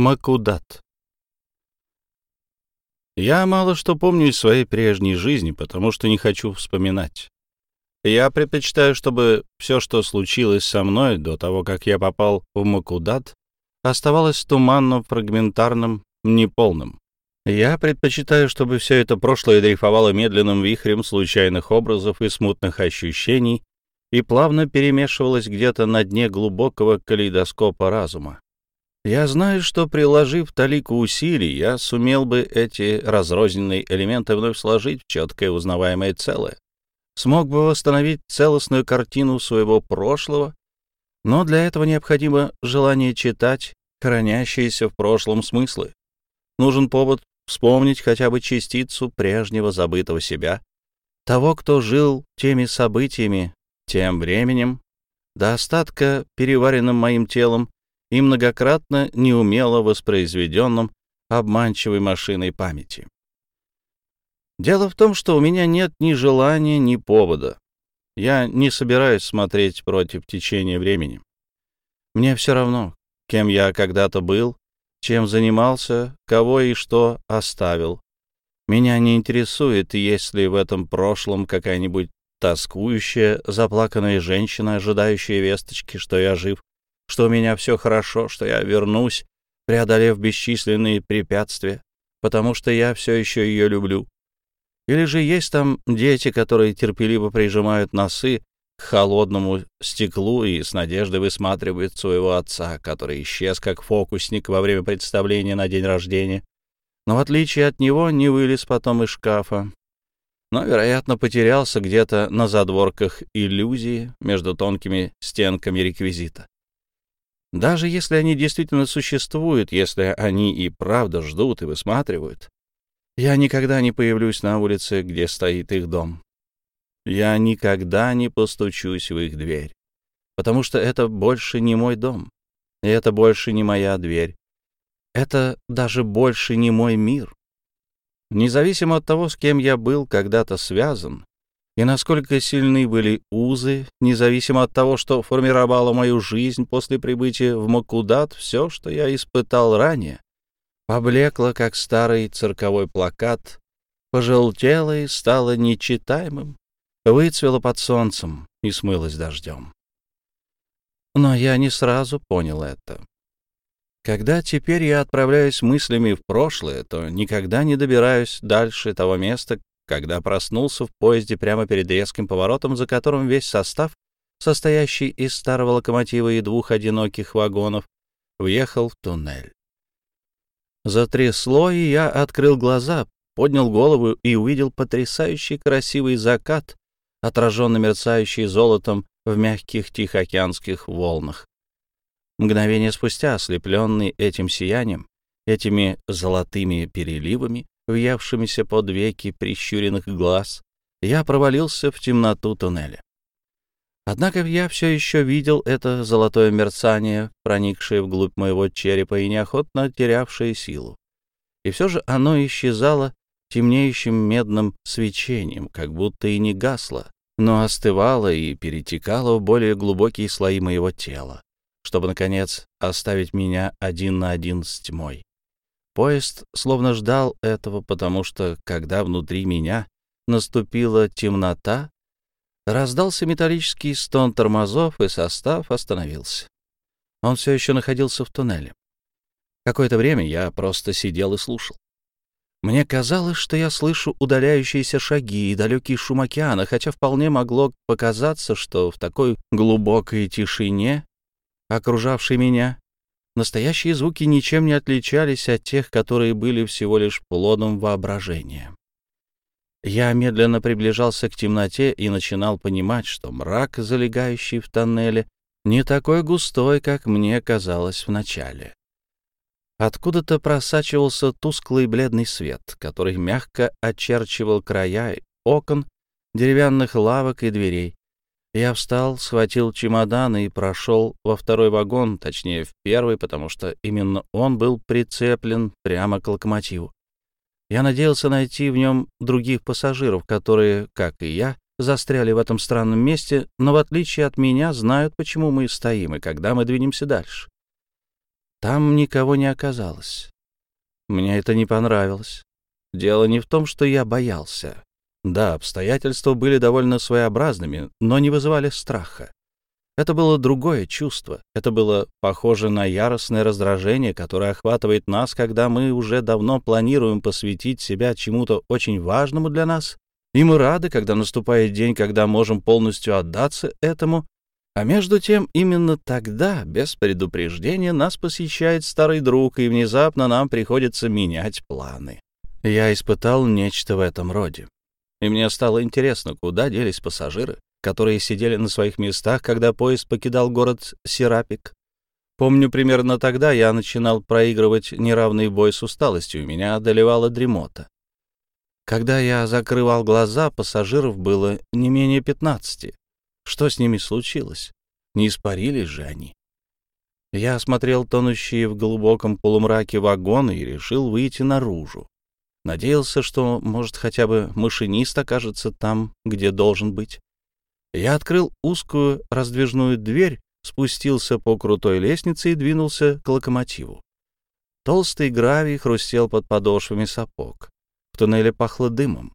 Макудат. Я мало что помню из своей прежней жизни, потому что не хочу вспоминать. Я предпочитаю, чтобы все, что случилось со мной до того, как я попал в Макудат, оставалось туманным, фрагментарным, неполным. Я предпочитаю, чтобы все это прошлое дрейфовало медленным вихрем случайных образов и смутных ощущений и плавно перемешивалось где-то на дне глубокого калейдоскопа разума. Я знаю, что, приложив талику усилий, я сумел бы эти разрозненные элементы вновь сложить в четкое узнаваемое целое. Смог бы восстановить целостную картину своего прошлого, но для этого необходимо желание читать хранящиеся в прошлом смыслы. Нужен повод вспомнить хотя бы частицу прежнего забытого себя, того, кто жил теми событиями, тем временем, до остатка переваренным моим телом и многократно неумело воспроизведенном обманчивой машиной памяти. Дело в том, что у меня нет ни желания, ни повода. Я не собираюсь смотреть против течения времени. Мне все равно, кем я когда-то был, чем занимался, кого и что оставил. Меня не интересует, есть ли в этом прошлом какая-нибудь тоскующая, заплаканная женщина, ожидающая весточки, что я жив, что у меня все хорошо, что я вернусь, преодолев бесчисленные препятствия, потому что я все еще ее люблю. Или же есть там дети, которые терпеливо прижимают носы к холодному стеклу и с надеждой высматривают своего отца, который исчез как фокусник во время представления на день рождения, но в отличие от него не вылез потом из шкафа, но, вероятно, потерялся где-то на задворках иллюзии между тонкими стенками реквизита. Даже если они действительно существуют, если они и правда ждут и высматривают, я никогда не появлюсь на улице, где стоит их дом. Я никогда не постучусь в их дверь, потому что это больше не мой дом, и это больше не моя дверь. Это даже больше не мой мир. Независимо от того, с кем я был когда-то связан, и насколько сильны были узы, независимо от того, что формировало мою жизнь после прибытия в Макудат, все, что я испытал ранее, поблекло, как старый цирковой плакат, пожелтело и стало нечитаемым, выцвело под солнцем и смылось дождем. Но я не сразу понял это. Когда теперь я отправляюсь мыслями в прошлое, то никогда не добираюсь дальше того места, когда проснулся в поезде прямо перед резким поворотом, за которым весь состав, состоящий из старого локомотива и двух одиноких вагонов, въехал в туннель. Затрясло, и я открыл глаза, поднял голову и увидел потрясающий красивый закат, отраженно мерцающий золотом в мягких тихоокеанских волнах. Мгновение спустя, ослепленный этим сиянием, этими золотыми переливами, въевшимися под веки прищуренных глаз, я провалился в темноту туннеля. Однако я все еще видел это золотое мерцание, проникшее вглубь моего черепа и неохотно терявшее силу. И все же оно исчезало темнеющим медным свечением, как будто и не гасло, но остывало и перетекало в более глубокие слои моего тела, чтобы, наконец, оставить меня один на один с тьмой. Поезд словно ждал этого, потому что, когда внутри меня наступила темнота, раздался металлический стон тормозов, и состав остановился. Он все еще находился в туннеле. Какое-то время я просто сидел и слушал. Мне казалось, что я слышу удаляющиеся шаги и далекий шум океана, хотя вполне могло показаться, что в такой глубокой тишине, окружавшей меня, Настоящие звуки ничем не отличались от тех, которые были всего лишь плодом воображения. Я медленно приближался к темноте и начинал понимать, что мрак, залегающий в тоннеле, не такой густой, как мне казалось вначале. Откуда-то просачивался тусклый бледный свет, который мягко очерчивал края окон, деревянных лавок и дверей. Я встал, схватил чемодан и прошел во второй вагон, точнее, в первый, потому что именно он был прицеплен прямо к локомотиву. Я надеялся найти в нем других пассажиров, которые, как и я, застряли в этом странном месте, но в отличие от меня знают, почему мы стоим и когда мы двинемся дальше. Там никого не оказалось. Мне это не понравилось. Дело не в том, что я боялся. Да, обстоятельства были довольно своеобразными, но не вызывали страха. Это было другое чувство. Это было похоже на яростное раздражение, которое охватывает нас, когда мы уже давно планируем посвятить себя чему-то очень важному для нас, и мы рады, когда наступает день, когда можем полностью отдаться этому, а между тем именно тогда, без предупреждения, нас посещает старый друг, и внезапно нам приходится менять планы. Я испытал нечто в этом роде. И мне стало интересно, куда делись пассажиры, которые сидели на своих местах, когда поезд покидал город Серапик. Помню, примерно тогда я начинал проигрывать неравный бой с усталостью, меня одолевала дремота. Когда я закрывал глаза, пассажиров было не менее пятнадцати. Что с ними случилось? Не испарились же они? Я осмотрел тонущие в глубоком полумраке вагоны и решил выйти наружу. Надеялся, что, может, хотя бы машинист окажется там, где должен быть. Я открыл узкую раздвижную дверь, спустился по крутой лестнице и двинулся к локомотиву. Толстый гравий хрустел под подошвами сапог. В туннеле пахло дымом.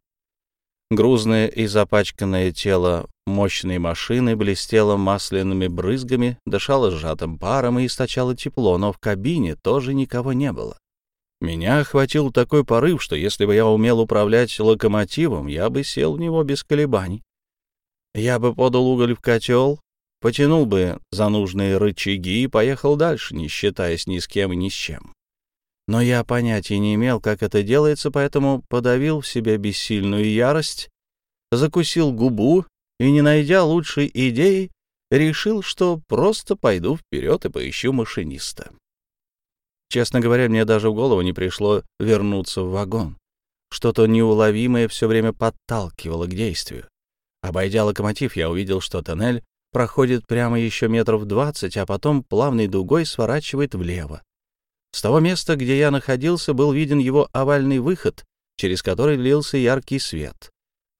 Грузное и запачканное тело мощной машины блестело масляными брызгами, дышало сжатым паром и источало тепло, но в кабине тоже никого не было. Меня охватил такой порыв, что если бы я умел управлять локомотивом, я бы сел в него без колебаний. Я бы подал уголь в котел, потянул бы за нужные рычаги и поехал дальше, не считаясь ни с кем и ни с чем. Но я понятия не имел, как это делается, поэтому подавил в себе бессильную ярость, закусил губу и, не найдя лучшей идеи, решил, что просто пойду вперед и поищу машиниста. Честно говоря, мне даже в голову не пришло вернуться в вагон. Что-то неуловимое все время подталкивало к действию. Обойдя локомотив, я увидел, что тоннель проходит прямо еще метров двадцать, а потом плавной дугой сворачивает влево. С того места, где я находился, был виден его овальный выход, через который лился яркий свет.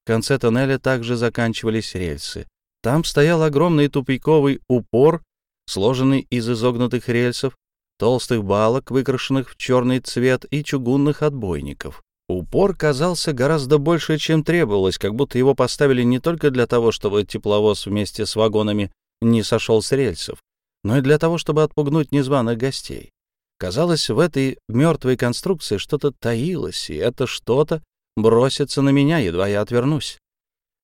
В конце тоннеля также заканчивались рельсы. Там стоял огромный тупиковый упор, сложенный из изогнутых рельсов, толстых балок, выкрашенных в черный цвет, и чугунных отбойников. Упор казался гораздо больше, чем требовалось, как будто его поставили не только для того, чтобы тепловоз вместе с вагонами не сошел с рельсов, но и для того, чтобы отпугнуть незваных гостей. Казалось, в этой мертвой конструкции что-то таилось, и это что-то бросится на меня, едва я отвернусь.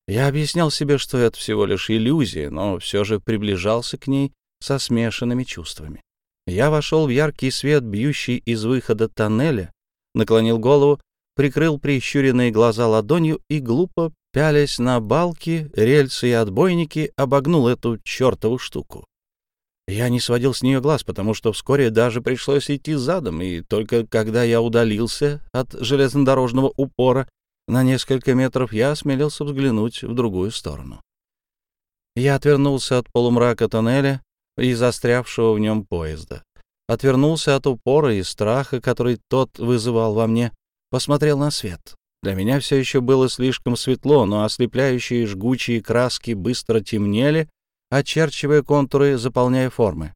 Я объяснял себе, что это всего лишь иллюзия, но все же приближался к ней со смешанными чувствами. Я вошел в яркий свет, бьющий из выхода тоннеля, наклонил голову прикрыл прищуренные глаза ладонью и, глупо пялясь на балки, рельсы и отбойники, обогнул эту чертову штуку. Я не сводил с нее глаз, потому что вскоре даже пришлось идти задом, и только когда я удалился от железнодорожного упора на несколько метров, я осмелился взглянуть в другую сторону. Я отвернулся от полумрака тоннеля и застрявшего в нем поезда. Отвернулся от упора и страха, который тот вызывал во мне, посмотрел на свет. Для меня все еще было слишком светло, но ослепляющие жгучие краски быстро темнели, очерчивая контуры, заполняя формы.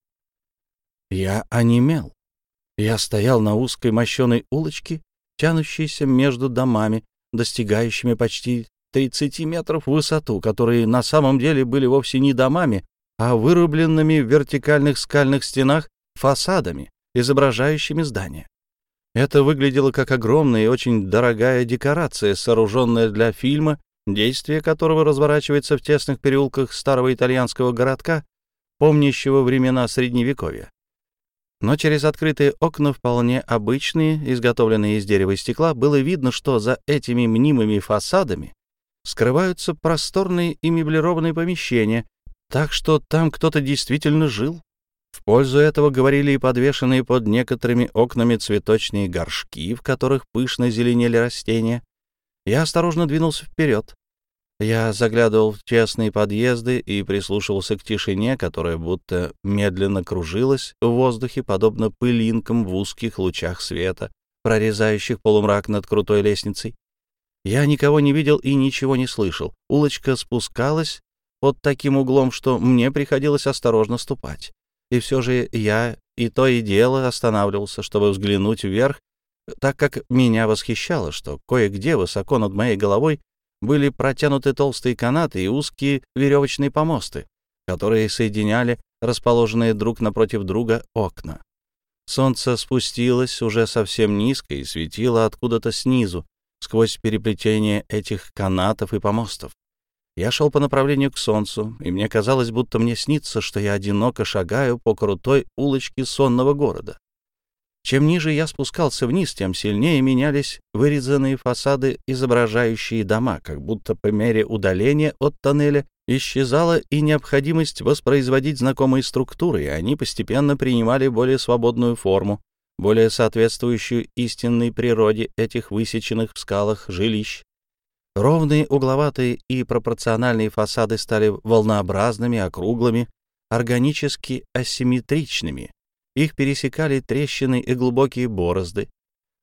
Я онемел. Я стоял на узкой мощеной улочке, тянущейся между домами, достигающими почти 30 метров в высоту, которые на самом деле были вовсе не домами, а вырубленными в вертикальных скальных стенах фасадами, изображающими здания. Это выглядело как огромная и очень дорогая декорация, сооруженная для фильма, действие которого разворачивается в тесных переулках старого итальянского городка, помнящего времена Средневековья. Но через открытые окна, вполне обычные, изготовленные из дерева и стекла, было видно, что за этими мнимыми фасадами скрываются просторные и меблированные помещения, так что там кто-то действительно жил. В пользу этого говорили и подвешенные под некоторыми окнами цветочные горшки, в которых пышно зеленели растения. Я осторожно двинулся вперед. Я заглядывал в тесные подъезды и прислушивался к тишине, которая будто медленно кружилась в воздухе, подобно пылинкам в узких лучах света, прорезающих полумрак над крутой лестницей. Я никого не видел и ничего не слышал. Улочка спускалась под таким углом, что мне приходилось осторожно ступать. И все же я и то и дело останавливался, чтобы взглянуть вверх, так как меня восхищало, что кое-где высоко над моей головой были протянуты толстые канаты и узкие веревочные помосты, которые соединяли расположенные друг напротив друга окна. Солнце спустилось уже совсем низко и светило откуда-то снизу, сквозь переплетение этих канатов и помостов. Я шел по направлению к солнцу, и мне казалось, будто мне снится, что я одиноко шагаю по крутой улочке сонного города. Чем ниже я спускался вниз, тем сильнее менялись вырезанные фасады, изображающие дома, как будто по мере удаления от тоннеля исчезала и необходимость воспроизводить знакомые структуры, и они постепенно принимали более свободную форму, более соответствующую истинной природе этих высеченных в скалах жилищ. Ровные угловатые и пропорциональные фасады стали волнообразными, округлыми, органически асимметричными. Их пересекали трещины и глубокие борозды,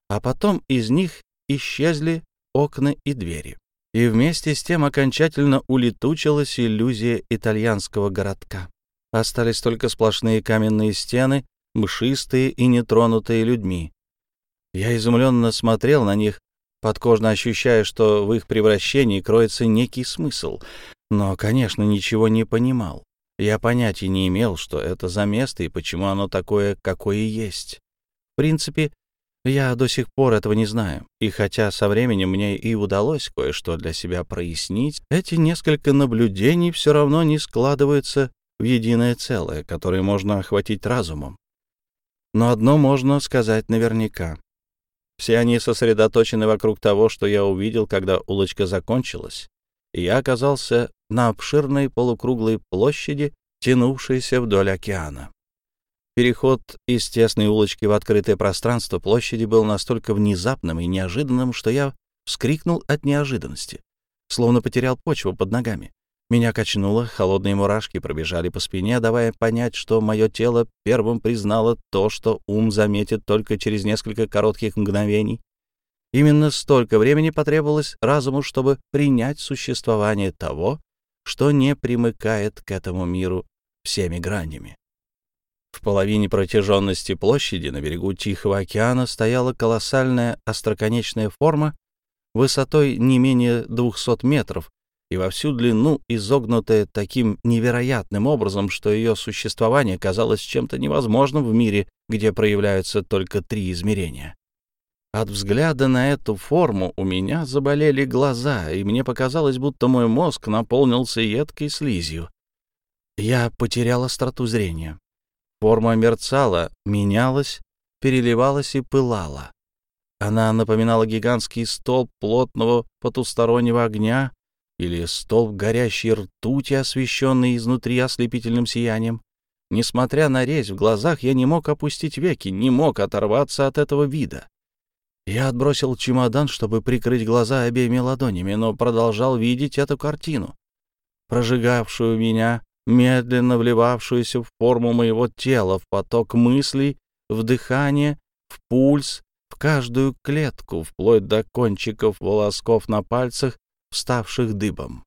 а потом из них исчезли окна и двери. И вместе с тем окончательно улетучилась иллюзия итальянского городка. Остались только сплошные каменные стены, мшистые и нетронутые людьми. Я изумленно смотрел на них, подкожно ощущая, что в их превращении кроется некий смысл, но, конечно, ничего не понимал. Я понятия не имел, что это за место и почему оно такое, какое есть. В принципе, я до сих пор этого не знаю, и хотя со временем мне и удалось кое-что для себя прояснить, эти несколько наблюдений все равно не складываются в единое целое, которое можно охватить разумом. Но одно можно сказать наверняка. Все они сосредоточены вокруг того, что я увидел, когда улочка закончилась, и я оказался на обширной полукруглой площади, тянувшейся вдоль океана. Переход из тесной улочки в открытое пространство площади был настолько внезапным и неожиданным, что я вскрикнул от неожиданности, словно потерял почву под ногами. Меня качнуло, холодные мурашки пробежали по спине, давая понять, что мое тело первым признало то, что ум заметит только через несколько коротких мгновений. Именно столько времени потребовалось разуму, чтобы принять существование того, что не примыкает к этому миру всеми гранями. В половине протяженности площади на берегу Тихого океана стояла колоссальная остроконечная форма высотой не менее 200 метров, и во всю длину изогнутая таким невероятным образом, что ее существование казалось чем-то невозможным в мире, где проявляются только три измерения. От взгляда на эту форму у меня заболели глаза, и мне показалось, будто мой мозг наполнился едкой слизью. Я потерял остроту зрения. Форма мерцала, менялась, переливалась и пылала. Она напоминала гигантский столб плотного потустороннего огня, или столб горящей ртути, освещенный изнутри ослепительным сиянием. Несмотря на резь в глазах, я не мог опустить веки, не мог оторваться от этого вида. Я отбросил чемодан, чтобы прикрыть глаза обеими ладонями, но продолжал видеть эту картину, прожигавшую меня, медленно вливавшуюся в форму моего тела, в поток мыслей, в дыхание, в пульс, в каждую клетку, вплоть до кончиков волосков на пальцах вставших дыбом.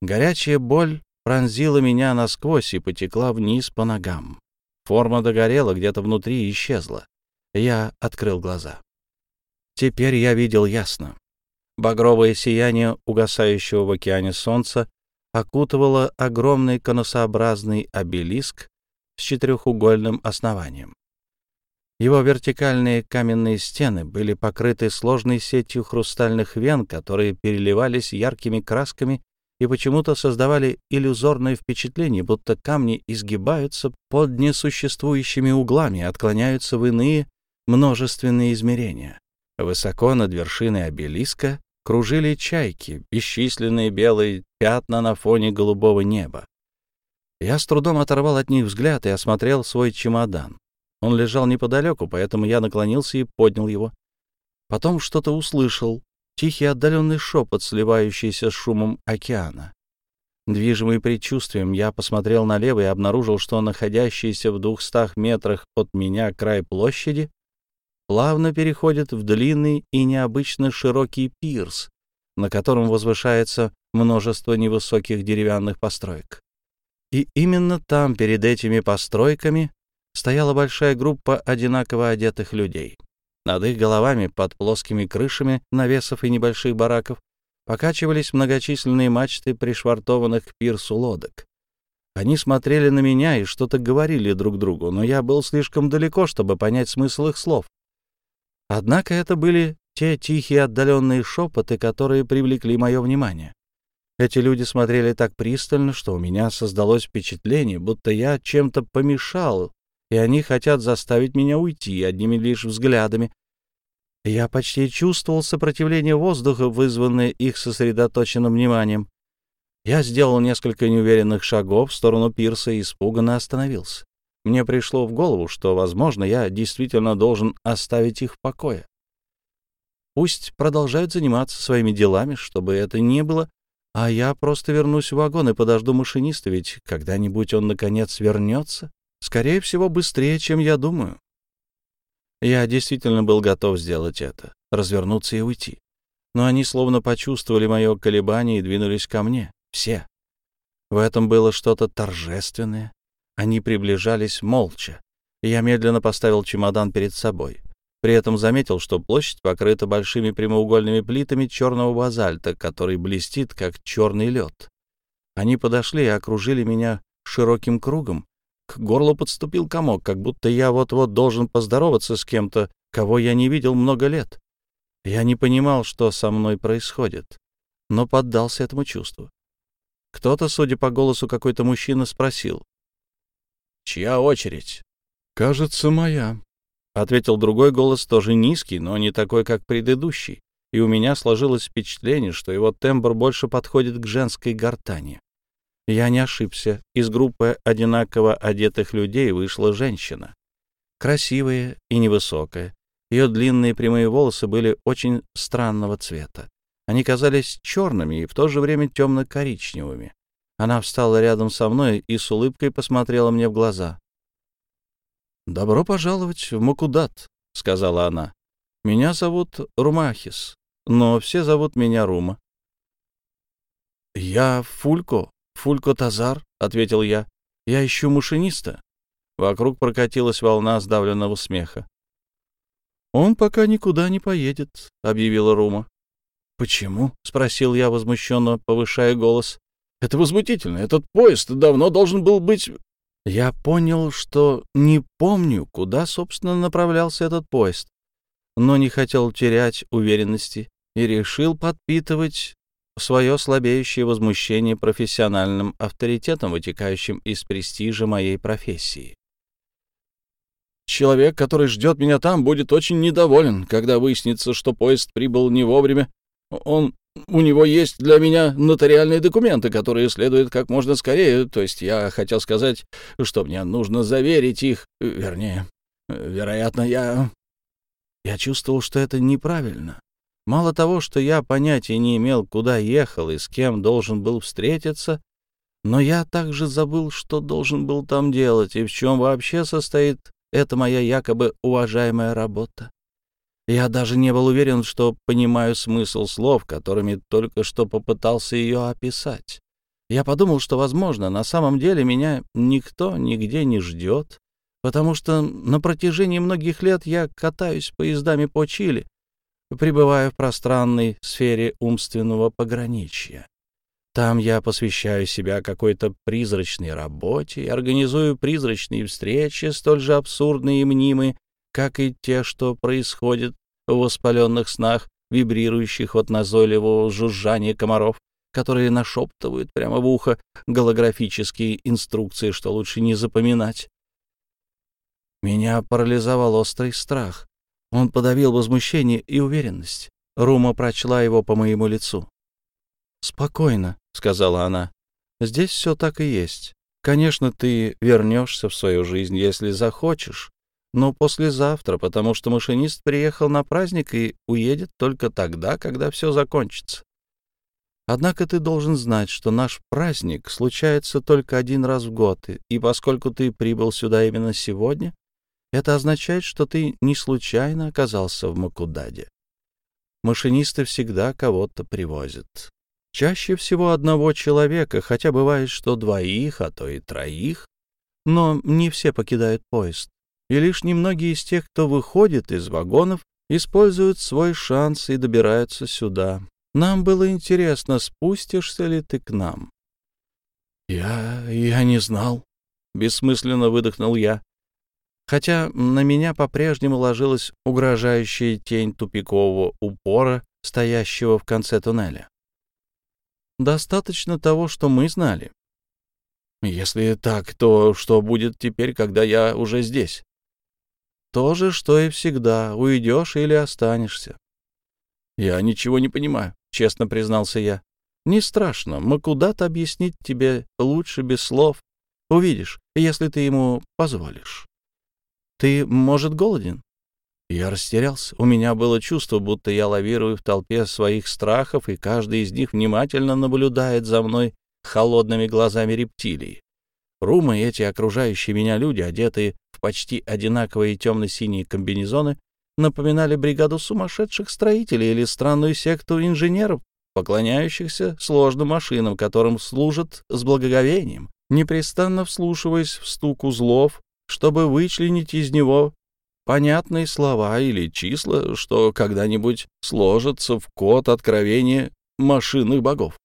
Горячая боль пронзила меня насквозь и потекла вниз по ногам. Форма догорела где-то внутри и исчезла. Я открыл глаза. Теперь я видел ясно. Багровое сияние угасающего в океане солнца окутывало огромный конусообразный обелиск с четырехугольным основанием. Его вертикальные каменные стены были покрыты сложной сетью хрустальных вен, которые переливались яркими красками и почему-то создавали иллюзорное впечатление, будто камни изгибаются под несуществующими углами, отклоняются в иные множественные измерения. Высоко над вершиной обелиска кружили чайки, бесчисленные белые пятна на фоне голубого неба. Я с трудом оторвал от них взгляд и осмотрел свой чемодан. Он лежал неподалеку, поэтому я наклонился и поднял его. Потом что-то услышал, тихий отдаленный шепот, сливающийся с шумом океана. Движимый предчувствием, я посмотрел налево и обнаружил, что находящийся в двухстах метрах от меня край площади плавно переходит в длинный и необычно широкий пирс, на котором возвышается множество невысоких деревянных построек. И именно там, перед этими постройками, стояла большая группа одинаково одетых людей. Над их головами, под плоскими крышами навесов и небольших бараков, покачивались многочисленные мачты пришвартованных к пирсу лодок. Они смотрели на меня и что-то говорили друг другу, но я был слишком далеко, чтобы понять смысл их слов. Однако это были те тихие отдаленные шепоты, которые привлекли мое внимание. Эти люди смотрели так пристально, что у меня создалось впечатление, будто я чем-то помешал, и они хотят заставить меня уйти одними лишь взглядами. Я почти чувствовал сопротивление воздуха, вызванное их сосредоточенным вниманием. Я сделал несколько неуверенных шагов в сторону пирса и испуганно остановился. Мне пришло в голову, что, возможно, я действительно должен оставить их в покое. Пусть продолжают заниматься своими делами, чтобы это не было, а я просто вернусь в вагон и подожду машиниста, ведь когда-нибудь он, наконец, вернется. Скорее всего, быстрее, чем я думаю. Я действительно был готов сделать это, развернуться и уйти. Но они словно почувствовали мое колебание и двинулись ко мне. Все. В этом было что-то торжественное. Они приближались молча. Я медленно поставил чемодан перед собой. При этом заметил, что площадь покрыта большими прямоугольными плитами черного базальта, который блестит, как черный лед. Они подошли и окружили меня широким кругом. К горлу подступил комок, как будто я вот-вот должен поздороваться с кем-то, кого я не видел много лет. Я не понимал, что со мной происходит, но поддался этому чувству. Кто-то, судя по голосу какой-то мужчина, спросил. «Чья очередь?» «Кажется, моя», — ответил другой голос, тоже низкий, но не такой, как предыдущий, и у меня сложилось впечатление, что его тембр больше подходит к женской гортани. Я не ошибся. Из группы одинаково одетых людей вышла женщина. Красивая и невысокая. Ее длинные прямые волосы были очень странного цвета. Они казались черными и в то же время темно-коричневыми. Она встала рядом со мной и с улыбкой посмотрела мне в глаза. «Добро пожаловать в Макудат», — сказала она. «Меня зовут Румахис, но все зовут меня Рума». «Я Фулько, Фулько Тазар», — ответил я. «Я ищу машиниста». Вокруг прокатилась волна сдавленного смеха. «Он пока никуда не поедет», — объявила Рума. «Почему?» — спросил я возмущенно, повышая голос. «Это возмутительно. Этот поезд давно должен был быть...» Я понял, что не помню, куда, собственно, направлялся этот поезд, но не хотел терять уверенности и решил подпитывать свое слабеющее возмущение профессиональным авторитетом, вытекающим из престижа моей профессии. Человек, который ждет меня там, будет очень недоволен, когда выяснится, что поезд прибыл не вовремя он, у него есть для меня нотариальные документы, которые следует как можно скорее. То есть я хотел сказать, что мне нужно заверить их. Вернее, вероятно, я... Я чувствовал, что это неправильно. Мало того, что я понятия не имел, куда ехал и с кем должен был встретиться, но я также забыл, что должен был там делать и в чем вообще состоит эта моя якобы уважаемая работа. Я даже не был уверен, что понимаю смысл слов, которыми только что попытался ее описать. Я подумал, что, возможно, на самом деле меня никто нигде не ждет, потому что на протяжении многих лет я катаюсь поездами по Чили, пребывая в пространной сфере умственного пограничья. Там я посвящаю себя какой-то призрачной работе и организую призрачные встречи, столь же абсурдные и мнимые, как и те, что происходят в воспаленных снах, вибрирующих от назойливого жужжания комаров, которые нашептывают прямо в ухо голографические инструкции, что лучше не запоминать. Меня парализовал острый страх. Он подавил возмущение и уверенность. Рума прочла его по моему лицу. «Спокойно», — сказала она. «Здесь все так и есть. Конечно, ты вернешься в свою жизнь, если захочешь, но послезавтра, потому что машинист приехал на праздник и уедет только тогда, когда все закончится. Однако ты должен знать, что наш праздник случается только один раз в год, и поскольку ты прибыл сюда именно сегодня, это означает, что ты не случайно оказался в Макудаде. Машинисты всегда кого-то привозят. Чаще всего одного человека, хотя бывает, что двоих, а то и троих. но не все покидают поезд, и лишь немногие из тех, кто выходит из вагонов, используют свой шанс и добираются сюда. Нам было интересно, спустишься ли ты к нам. «Я... я не знал», — бессмысленно выдохнул я. Хотя на меня по-прежнему ложилась угрожающая тень тупикового упора, стоящего в конце туннеля. Достаточно того, что мы знали. Если так, то что будет теперь, когда я уже здесь? То же, что и всегда. Уйдешь или останешься. Я ничего не понимаю, честно признался я. Не страшно, Макудат объяснить тебе лучше без слов. Увидишь, если ты ему позволишь. Ты, может, голоден? Я растерялся. У меня было чувство, будто я лавирую в толпе своих страхов, и каждый из них внимательно наблюдает за мной холодными глазами рептилии. Румы эти окружающие меня люди, одетые в почти одинаковые темно-синие комбинезоны, напоминали бригаду сумасшедших строителей или странную секту инженеров, поклоняющихся сложным машинам, которым служат с благоговением, непрестанно вслушиваясь в стук узлов, чтобы вычленить из него понятные слова или числа, что когда-нибудь сложатся в код откровения машинных богов.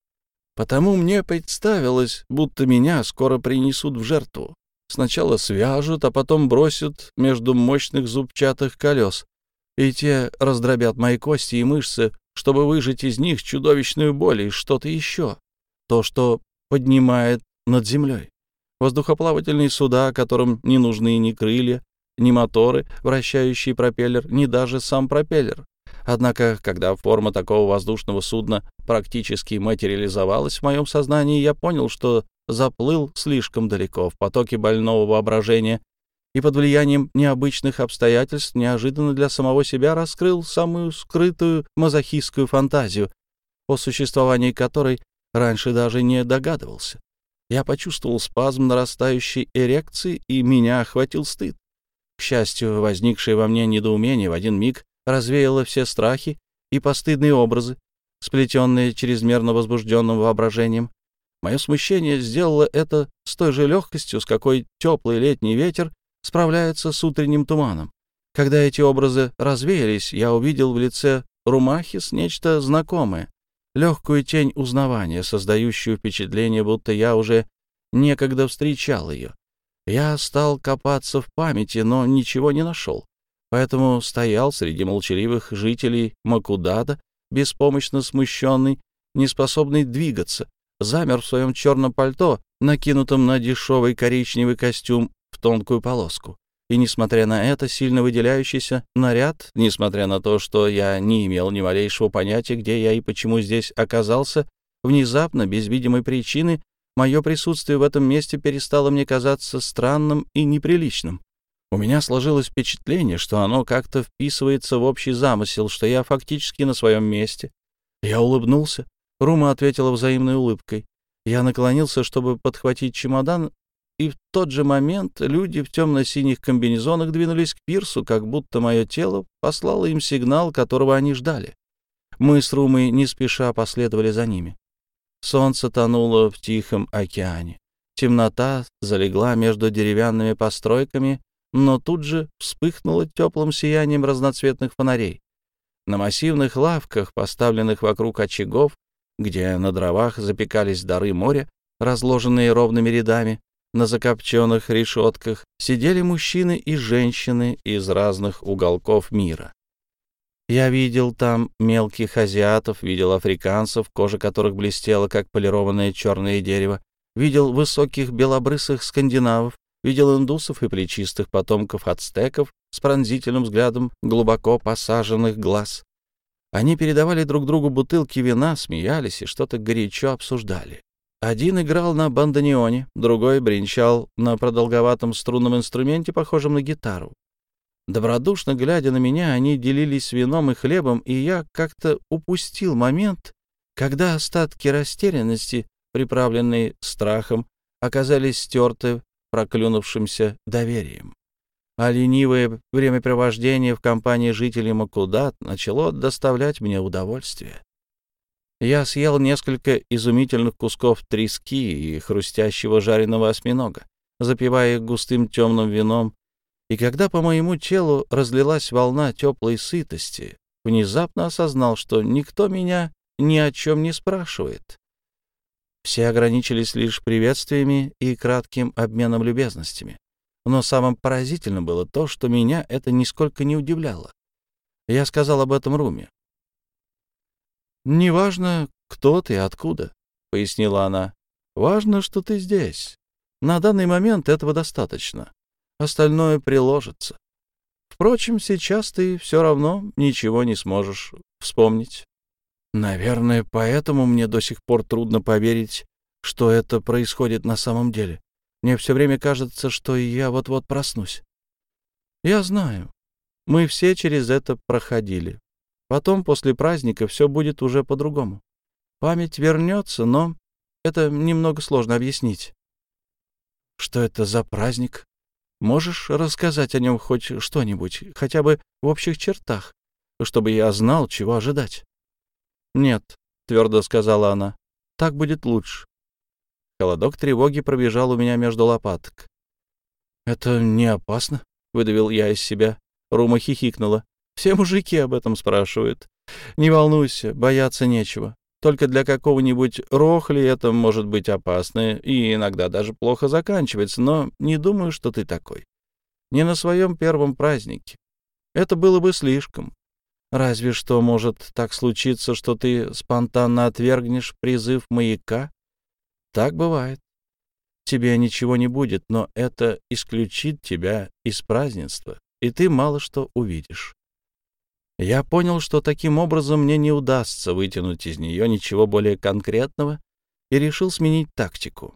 Потому мне представилось, будто меня скоро принесут в жертву. Сначала свяжут, а потом бросят между мощных зубчатых колес, и те раздробят мои кости и мышцы, чтобы выжать из них чудовищную боль и что-то еще, то, что поднимает над землей. Воздухоплавательные суда, которым не нужны ни крылья, ни моторы, вращающие пропеллер, ни даже сам пропеллер. Однако, когда форма такого воздушного судна практически материализовалась в моем сознании, я понял, что заплыл слишком далеко в потоке больного воображения и под влиянием необычных обстоятельств неожиданно для самого себя раскрыл самую скрытую мазохистскую фантазию, о существовании которой раньше даже не догадывался. Я почувствовал спазм нарастающей эрекции, и меня охватил стыд. К счастью, возникшее во мне недоумение в один миг развеяло все страхи и постыдные образы, сплетенные чрезмерно возбужденным воображением. Мое смущение сделало это с той же легкостью, с какой теплый летний ветер справляется с утренним туманом. Когда эти образы развеялись, я увидел в лице Румахис нечто знакомое, легкую тень узнавания, создающую впечатление, будто я уже некогда встречал ее. Я стал копаться в памяти, но ничего не нашел поэтому стоял среди молчаливых жителей Макудада, беспомощно смущенный, неспособный двигаться, замер в своем черном пальто, накинутом на дешевый коричневый костюм в тонкую полоску. И, несмотря на это, сильно выделяющийся наряд, несмотря на то, что я не имел ни малейшего понятия, где я и почему здесь оказался, внезапно, без видимой причины, мое присутствие в этом месте перестало мне казаться странным и неприличным. У меня сложилось впечатление, что оно как-то вписывается в общий замысел, что я фактически на своем месте. Я улыбнулся. Рума ответила взаимной улыбкой. Я наклонился, чтобы подхватить чемодан, и в тот же момент люди в темно-синих комбинезонах двинулись к пирсу, как будто мое тело послало им сигнал, которого они ждали. Мы с Румой не спеша последовали за ними. Солнце тонуло в тихом океане. Темнота залегла между деревянными постройками, но тут же вспыхнуло теплым сиянием разноцветных фонарей. На массивных лавках, поставленных вокруг очагов, где на дровах запекались дары моря, разложенные ровными рядами, на закопченных решетках сидели мужчины и женщины из разных уголков мира. Я видел там мелких азиатов, видел африканцев, кожа которых блестела, как полированное черное дерево, видел высоких белобрысых скандинавов, видел индусов и плечистых потомков ацтеков с пронзительным взглядом глубоко посаженных глаз. Они передавали друг другу бутылки вина, смеялись и что-то горячо обсуждали. Один играл на бандонеоне, другой бренчал на продолговатом струнном инструменте, похожем на гитару. Добродушно глядя на меня, они делились вином и хлебом, и я как-то упустил момент, когда остатки растерянности, приправленные страхом, оказались стерты проклюнувшимся доверием. А ленивое времяпровождение в компании жителей Макудат начало доставлять мне удовольствие. Я съел несколько изумительных кусков трески и хрустящего жареного осьминога. запивая их густым темным вином, и когда по моему телу разлилась волна теплой сытости, внезапно осознал, что никто меня ни о чем не спрашивает. Все ограничились лишь приветствиями и кратким обменом любезностями. Но самым поразительным было то, что меня это нисколько не удивляло. Я сказал об этом Руме. «Неважно, кто ты и откуда», — пояснила она. «Важно, что ты здесь. На данный момент этого достаточно. Остальное приложится. Впрочем, сейчас ты все равно ничего не сможешь вспомнить». Наверное, поэтому мне до сих пор трудно поверить, что это происходит на самом деле. Мне все время кажется, что я вот-вот проснусь. Я знаю. Мы все через это проходили. Потом, после праздника, все будет уже по-другому. Память вернется, но это немного сложно объяснить. Что это за праздник? Можешь рассказать о нем хоть что-нибудь, хотя бы в общих чертах, чтобы я знал, чего ожидать? Нет, твердо сказала она, так будет лучше. Холодок тревоги пробежал у меня между лопаток. «Это не опасно?» — выдавил я из себя. Рума хихикнула. «Все мужики об этом спрашивают. Не волнуйся, бояться нечего. Только для какого-нибудь рохли это может быть опасно и иногда даже плохо заканчивается, но не думаю, что ты такой. Не на своем первом празднике. Это было бы слишком. Разве что может так случиться, что ты спонтанно отвергнешь призыв маяка так бывает. Тебе ничего не будет, но это исключит тебя из празднества, и ты мало что увидишь. Я понял, что таким образом мне не удастся вытянуть из нее ничего более конкретного, и решил сменить тактику.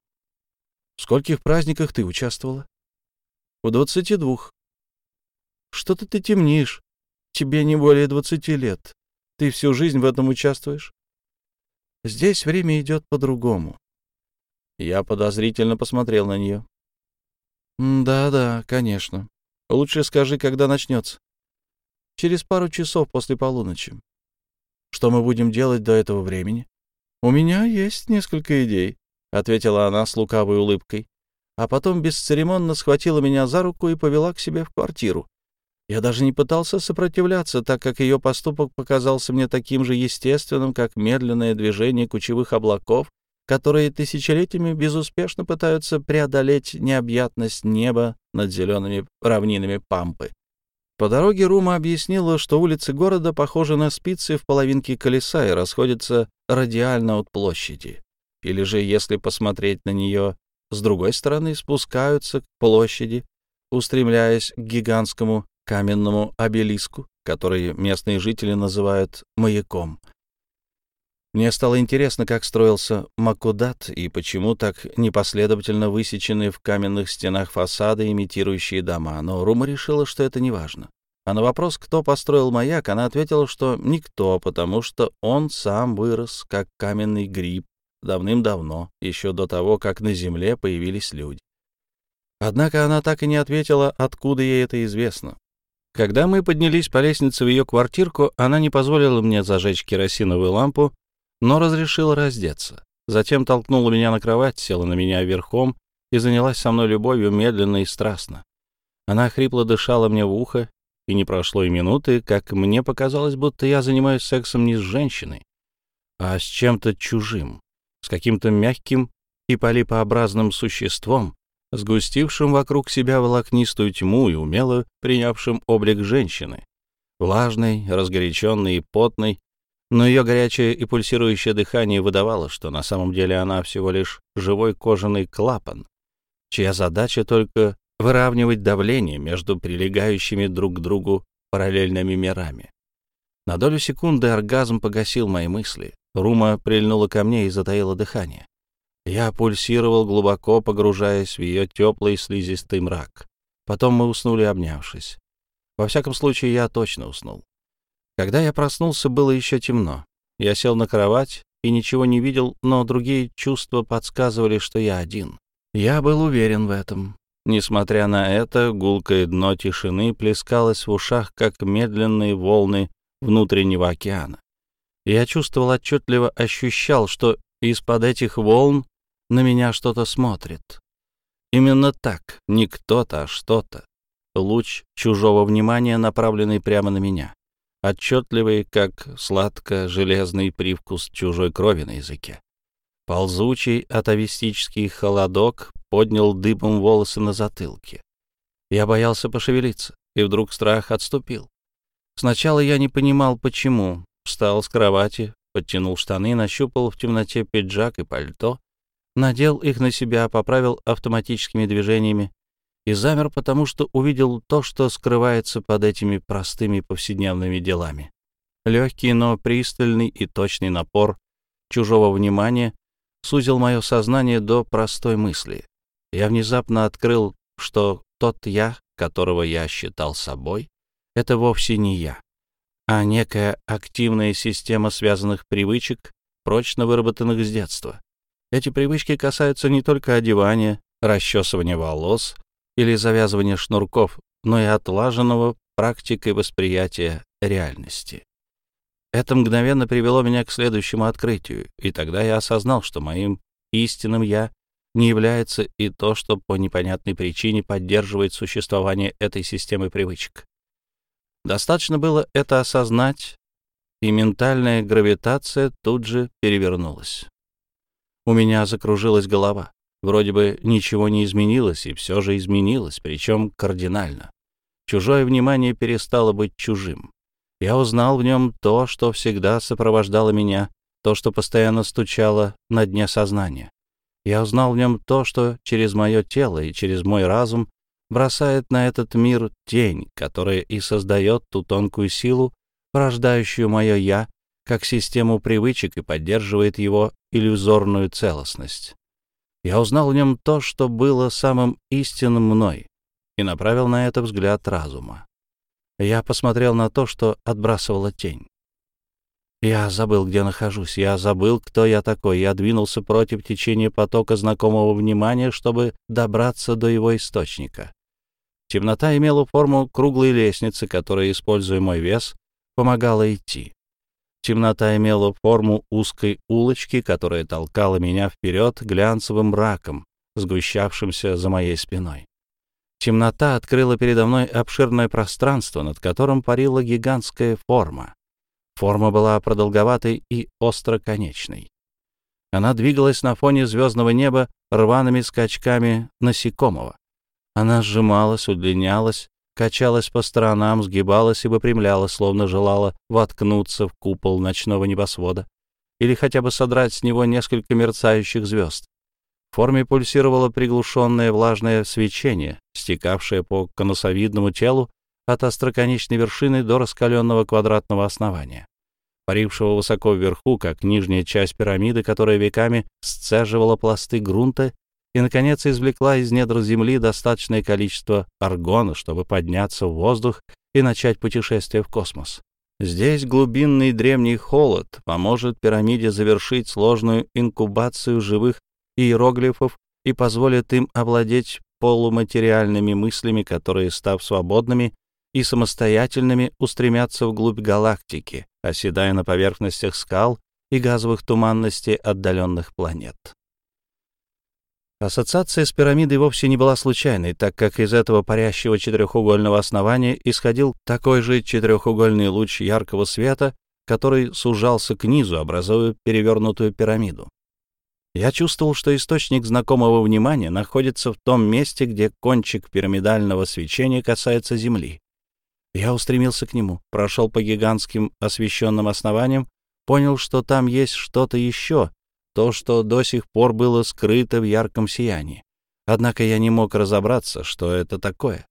В скольких праздниках ты участвовала? В двадцати двух. Что-то ты темнишь. Тебе не более двадцати лет. Ты всю жизнь в этом участвуешь? Здесь время идет по-другому. Я подозрительно посмотрел на нее. «Да-да, конечно. Лучше скажи, когда начнется». «Через пару часов после полуночи». «Что мы будем делать до этого времени?» «У меня есть несколько идей», — ответила она с лукавой улыбкой, а потом бесцеремонно схватила меня за руку и повела к себе в квартиру. Я даже не пытался сопротивляться, так как ее поступок показался мне таким же естественным, как медленное движение кучевых облаков которые тысячелетиями безуспешно пытаются преодолеть необъятность неба над зелеными равнинами Пампы. По дороге Рума объяснила, что улицы города похожи на спицы в половинке колеса и расходятся радиально от площади. Или же, если посмотреть на нее с другой стороны, спускаются к площади, устремляясь к гигантскому каменному обелиску, который местные жители называют маяком — мне стало интересно, как строился Макудат и почему так непоследовательно высечены в каменных стенах фасады, имитирующие дома, но Рума решила, что это не важно. А на вопрос, кто построил маяк, она ответила, что никто, потому что он сам вырос, как каменный гриб, давным-давно, еще до того, как на Земле появились люди. Однако она так и не ответила, откуда ей это известно. Когда мы поднялись по лестнице в ее квартирку, она не позволила мне зажечь керосиновую лампу, но разрешила раздеться. Затем толкнула меня на кровать, села на меня верхом и занялась со мной любовью медленно и страстно. Она хрипло дышала мне в ухо, и не прошло и минуты, как мне показалось, будто я занимаюсь сексом не с женщиной, а с чем-то чужим, с каким-то мягким и полипообразным существом, сгустившим вокруг себя волокнистую тьму и умело принявшим облик женщины, влажной, разгоряченной и потной, но ее горячее и пульсирующее дыхание выдавало, что на самом деле она всего лишь живой кожаный клапан, чья задача только выравнивать давление между прилегающими друг к другу параллельными мирами. На долю секунды оргазм погасил мои мысли. Рума прильнула ко мне и затаила дыхание. Я пульсировал, глубоко погружаясь в ее теплый слизистый мрак. Потом мы уснули, обнявшись. Во всяком случае, я точно уснул. Когда я проснулся, было еще темно. Я сел на кровать и ничего не видел, но другие чувства подсказывали, что я один. Я был уверен в этом. Несмотря на это, гулкое дно тишины плескалось в ушах, как медленные волны внутреннего океана. Я чувствовал отчетливо, ощущал, что из-под этих волн на меня что-то смотрит. Именно так, не кто-то, а что-то. Луч чужого внимания, направленный прямо на меня. Отчетливый, как сладко-железный привкус чужой крови на языке. Ползучий атовистический холодок поднял дыбом волосы на затылке. Я боялся пошевелиться, и вдруг страх отступил. Сначала я не понимал, почему. Встал с кровати, подтянул штаны, нащупал в темноте пиджак и пальто, надел их на себя, поправил автоматическими движениями и замер, потому что увидел то, что скрывается под этими простыми повседневными делами. Легкий, но пристальный и точный напор чужого внимания сузил мое сознание до простой мысли. Я внезапно открыл, что тот я, которого я считал собой, это вовсе не я, а некая активная система связанных привычек, прочно выработанных с детства. Эти привычки касаются не только одевания, расчесывания волос или завязывания шнурков, но и отлаженного практикой восприятия реальности. Это мгновенно привело меня к следующему открытию, и тогда я осознал, что моим истинным «я» не является и то, что по непонятной причине поддерживает существование этой системы привычек. Достаточно было это осознать, и ментальная гравитация тут же перевернулась. У меня закружилась голова. Вроде бы ничего не изменилось, и все же изменилось, причем кардинально. Чужое внимание перестало быть чужим. Я узнал в нем то, что всегда сопровождало меня, то, что постоянно стучало на дне сознания. Я узнал в нем то, что через мое тело и через мой разум бросает на этот мир тень, которая и создает ту тонкую силу, порождающую мое «я», как систему привычек и поддерживает его иллюзорную целостность. Я узнал в нем то, что было самым истинным мной, и направил на это взгляд разума. Я посмотрел на то, что отбрасывала тень. Я забыл, где нахожусь, я забыл, кто я такой, я двинулся против течения потока знакомого внимания, чтобы добраться до его источника. Темнота имела форму круглой лестницы, которая, используя мой вес, помогала идти. Темнота имела форму узкой улочки, которая толкала меня вперед глянцевым мраком, сгущавшимся за моей спиной. Темнота открыла передо мной обширное пространство, над которым парила гигантская форма. Форма была продолговатой и остроконечной. Она двигалась на фоне звездного неба рваными скачками насекомого. Она сжималась, удлинялась, качалась по сторонам, сгибалась и выпрямлялась, словно желала воткнуться в купол ночного небосвода или хотя бы содрать с него несколько мерцающих звезд. В форме пульсировало приглушенное влажное свечение, стекавшее по конусовидному телу от остроконечной вершины до раскаленного квадратного основания, парившего высоко вверху, как нижняя часть пирамиды, которая веками сцеживала пласты грунта и, наконец, извлекла из недр земли достаточное количество аргона, чтобы подняться в воздух и начать путешествие в космос. Здесь глубинный древний холод поможет пирамиде завершить сложную инкубацию живых иероглифов и позволит им овладеть полуматериальными мыслями, которые, став свободными и самостоятельными, устремятся вглубь галактики, оседая на поверхностях скал и газовых туманностей отдаленных планет. Ассоциация с пирамидой вовсе не была случайной, так как из этого парящего четырехугольного основания исходил такой же четырехугольный луч яркого света, который сужался к низу, образуя перевернутую пирамиду. Я чувствовал, что источник знакомого внимания находится в том месте, где кончик пирамидального свечения касается Земли. Я устремился к нему, прошел по гигантским освещенным основаниям, понял, что там есть что-то еще, то, что до сих пор было скрыто в ярком сиянии. Однако я не мог разобраться, что это такое.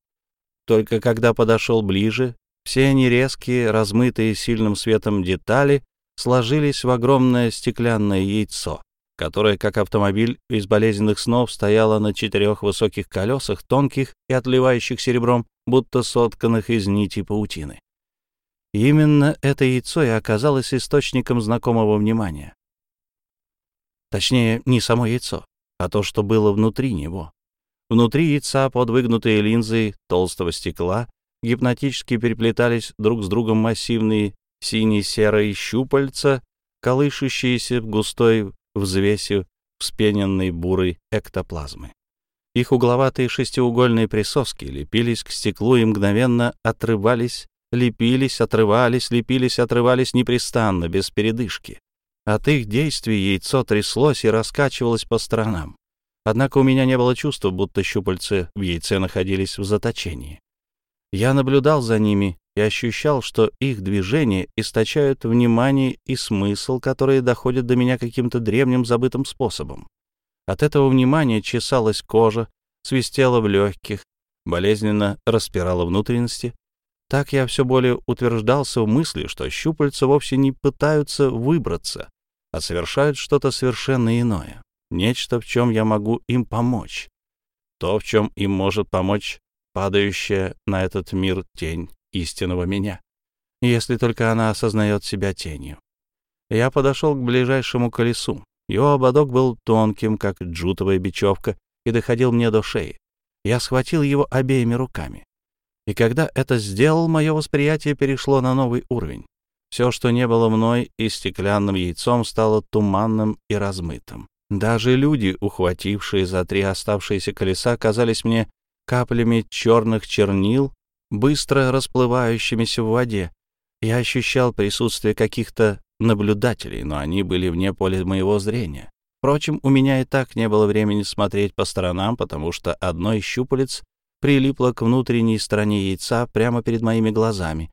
Только когда подошел ближе, все они резкие, размытые сильным светом детали сложились в огромное стеклянное яйцо, которое, как автомобиль из болезненных снов, стояло на четырех высоких колесах, тонких и отливающих серебром, будто сотканных из нити паутины. именно это яйцо и оказалось источником знакомого внимания. Точнее, не само яйцо, а то, что было внутри него. Внутри яйца под выгнутой линзой толстого стекла гипнотически переплетались друг с другом массивные сине-серые щупальца, колышущиеся в густой взвеси вспененной бурой эктоплазмы. Их угловатые шестиугольные присоски лепились к стеклу и мгновенно отрывались, лепились, отрывались, лепились, отрывались непрестанно, без передышки. От их действий яйцо тряслось и раскачивалось по сторонам. Однако у меня не было чувства, будто щупальцы в яйце находились в заточении. Я наблюдал за ними и ощущал, что их движения источают внимание и смысл, которые доходят до меня каким-то древним забытым способом. От этого внимания чесалась кожа, свистела в легких, болезненно распирала внутренности. Так я все более утверждался в мысли, что щупальца вовсе не пытаются выбраться, а совершают что-то совершенно иное, нечто, в чем я могу им помочь. То, в чем им может помочь падающая на этот мир тень истинного меня, если только она осознает себя тенью. Я подошел к ближайшему колесу. Его ободок был тонким, как джутовая бечевка, и доходил мне до шеи. Я схватил его обеими руками. И когда это сделал, мое восприятие перешло на новый уровень. Все, что не было мной и стеклянным яйцом, стало туманным и размытым. Даже люди, ухватившие за три оставшиеся колеса, казались мне каплями черных чернил, быстро расплывающимися в воде. Я ощущал присутствие каких-то наблюдателей, но они были вне поля моего зрения. Впрочем, у меня и так не было времени смотреть по сторонам, потому что одно из щупалец прилипло к внутренней стороне яйца прямо перед моими глазами.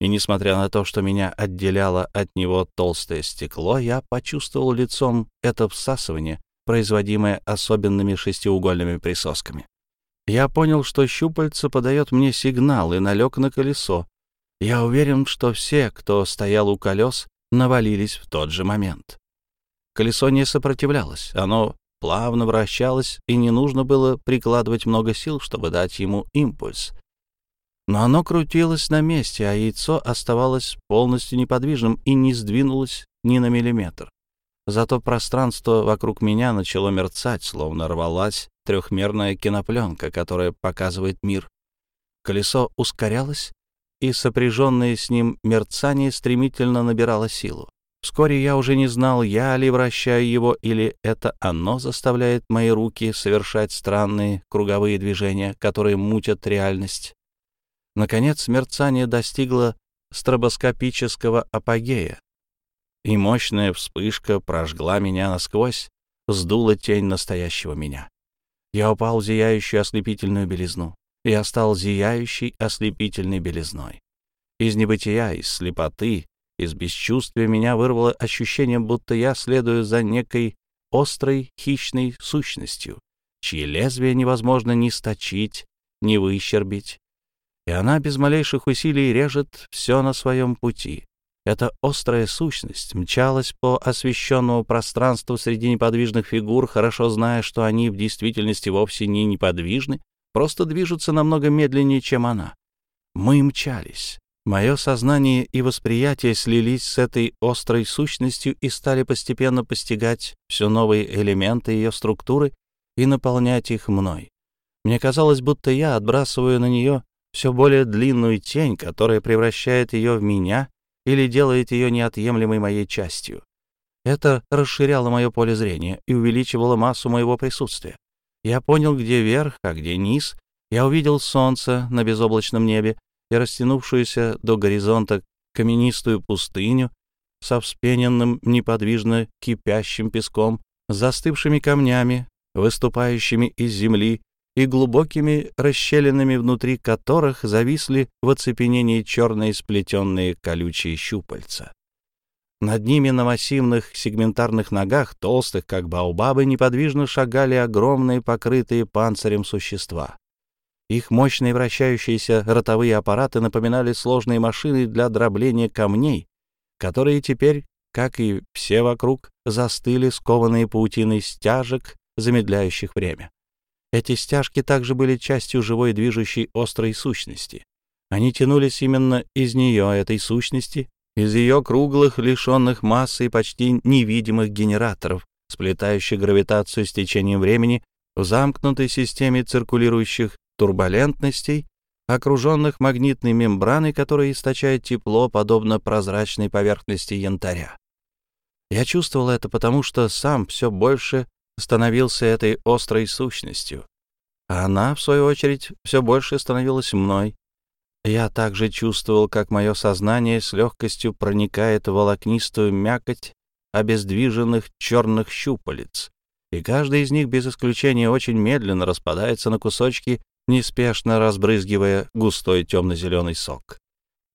И несмотря на то, что меня отделяло от него толстое стекло, я почувствовал лицом это всасывание, производимое особенными шестиугольными присосками. Я понял, что щупальце подает мне сигнал и налег на колесо. Я уверен, что все, кто стоял у колес, навалились в тот же момент. Колесо не сопротивлялось, оно плавно вращалось, и не нужно было прикладывать много сил, чтобы дать ему импульс. Но оно крутилось на месте, а яйцо оставалось полностью неподвижным и не сдвинулось ни на миллиметр. Зато пространство вокруг меня начало мерцать, словно рвалась трехмерная кинопленка, которая показывает мир. Колесо ускорялось, и сопряженное с ним мерцание стремительно набирало силу. Вскоре я уже не знал, я ли вращаю его, или это оно заставляет мои руки совершать странные круговые движения, которые мутят реальность. Наконец, мерцание достигло стробоскопического апогея, и мощная вспышка прожгла меня насквозь, сдула тень настоящего меня. Я упал в зияющую ослепительную белизну. Я стал зияющей ослепительной белизной. Из небытия, из слепоты, из бесчувствия меня вырвало ощущение, будто я следую за некой острой хищной сущностью, чьи лезвия невозможно ни сточить, ни выщербить. И она без малейших усилий режет все на своем пути. Эта острая сущность мчалась по освещенному пространству среди неподвижных фигур, хорошо зная, что они в действительности вовсе не неподвижны, просто движутся намного медленнее, чем она. Мы мчались. Мое сознание и восприятие слились с этой острой сущностью и стали постепенно постигать все новые элементы ее структуры и наполнять их мной. Мне казалось, будто я отбрасываю на нее все более длинную тень, которая превращает ее в меня или делает ее неотъемлемой моей частью. Это расширяло мое поле зрения и увеличивало массу моего присутствия. Я понял, где верх, а где низ. Я увидел солнце на безоблачном небе и растянувшуюся до горизонта каменистую пустыню со вспененным неподвижно кипящим песком, застывшими камнями, выступающими из земли и глубокими расщелинами, внутри которых зависли в оцепенении черные сплетенные колючие щупальца. Над ними на массивных сегментарных ногах, толстых, как баобабы, неподвижно шагали огромные, покрытые панцирем существа. Их мощные вращающиеся ротовые аппараты напоминали сложные машины для дробления камней, которые теперь, как и все вокруг, застыли, скованные паутиной стяжек, замедляющих время. Эти стяжки также были частью живой движущей острой сущности. Они тянулись именно из нее, этой сущности, из ее круглых, лишенных массы и почти невидимых генераторов, сплетающих гравитацию с течением времени в замкнутой системе циркулирующих турбулентностей, окруженных магнитной мембраной, которая источает тепло, подобно прозрачной поверхности янтаря. Я чувствовал это потому, что сам все больше становился этой острой сущностью. а она, в свою очередь, все больше становилась мной. Я также чувствовал, как мое сознание с легкостью проникает в волокнистую мякоть обездвиженных черных щупалец, и каждый из них без исключения очень медленно распадается на кусочки, неспешно разбрызгивая густой темно-зеленый сок.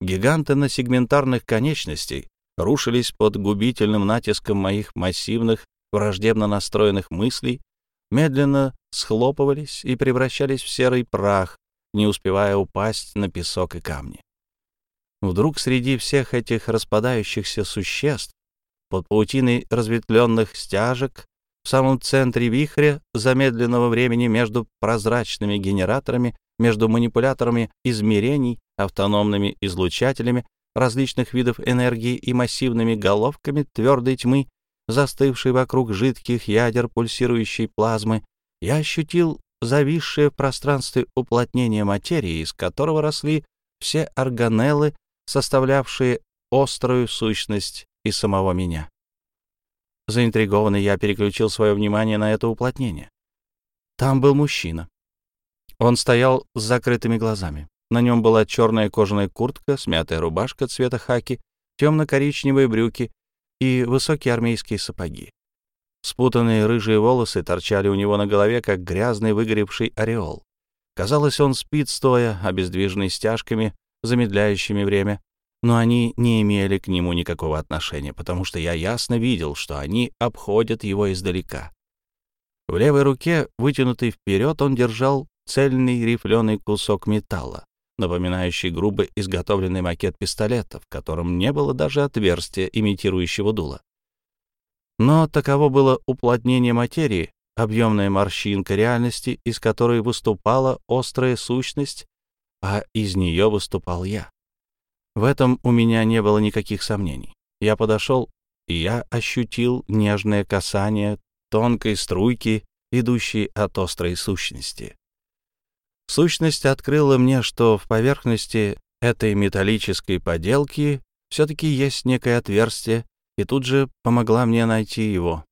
Гиганты на сегментарных конечностей рушились под губительным натиском моих массивных, враждебно настроенных мыслей, медленно схлопывались и превращались в серый прах, не успевая упасть на песок и камни. Вдруг среди всех этих распадающихся существ, под паутиной разветвленных стяжек, в самом центре вихря замедленного времени между прозрачными генераторами, между манипуляторами измерений, автономными излучателями различных видов энергии и массивными головками твердой тьмы, застывшей вокруг жидких ядер пульсирующей плазмы, я ощутил зависшее в пространстве уплотнение материи, из которого росли все органеллы, составлявшие острую сущность и самого меня. Заинтригованный, я переключил свое внимание на это уплотнение. Там был мужчина. Он стоял с закрытыми глазами. На нем была черная кожаная куртка, смятая рубашка цвета хаки, темно-коричневые брюки и высокие армейские сапоги. Спутанные рыжие волосы торчали у него на голове, как грязный выгоревший ореол. Казалось, он спит стоя, обездвиженный стяжками, замедляющими время, но они не имели к нему никакого отношения, потому что я ясно видел, что они обходят его издалека. В левой руке, вытянутый вперед, он держал цельный рифленый кусок металла, напоминающий грубо изготовленный макет пистолета, в котором не было даже отверстия, имитирующего дуло. Но таково было уплотнение материи, объемная морщинка реальности, из которой выступала острая сущность, а из нее выступал я. В этом у меня не было никаких сомнений. Я подошел, и я ощутил нежное касание тонкой струйки, идущей от острой сущности. Сущность открыла мне, что в поверхности этой металлической поделки все-таки есть некое отверстие, и тут же помогла мне найти его.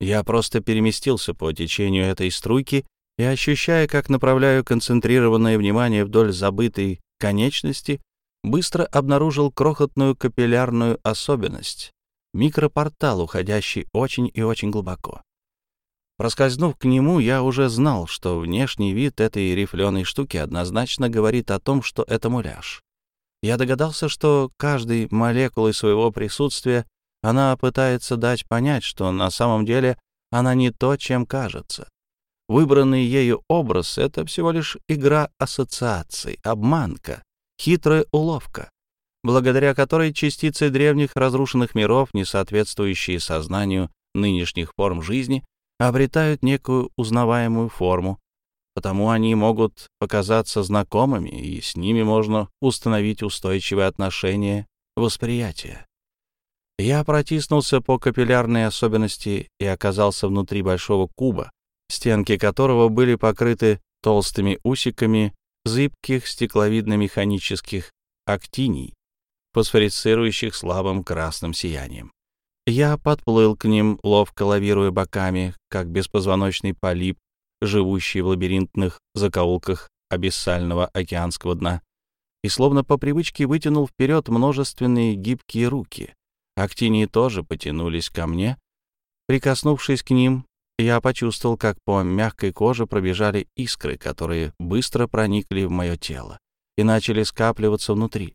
Я просто переместился по течению этой струйки и, ощущая, как направляю концентрированное внимание вдоль забытой конечности, быстро обнаружил крохотную капиллярную особенность — микропортал, уходящий очень и очень глубоко. Проскользнув к нему, я уже знал, что внешний вид этой рифленой штуки однозначно говорит о том, что это муляж. Я догадался, что каждой молекулой своего присутствия она пытается дать понять, что на самом деле она не то, чем кажется. Выбранный ею образ — это всего лишь игра ассоциаций, обманка, хитрая уловка, благодаря которой частицы древних разрушенных миров, не соответствующие сознанию нынешних форм жизни, обретают некую узнаваемую форму, потому они могут показаться знакомыми, и с ними можно установить устойчивые отношения восприятия. Я протиснулся по капиллярной особенности и оказался внутри большого куба, стенки которого были покрыты толстыми усиками зыбких стекловидно-механических актиний, фосфорицирующих слабым красным сиянием. Я подплыл к ним, ловко лавируя боками, как беспозвоночный полип, живущий в лабиринтных закоулках абиссального океанского дна, и словно по привычке вытянул вперед множественные гибкие руки. Актинии тоже потянулись ко мне. Прикоснувшись к ним, я почувствовал, как по мягкой коже пробежали искры, которые быстро проникли в мое тело и начали скапливаться внутри.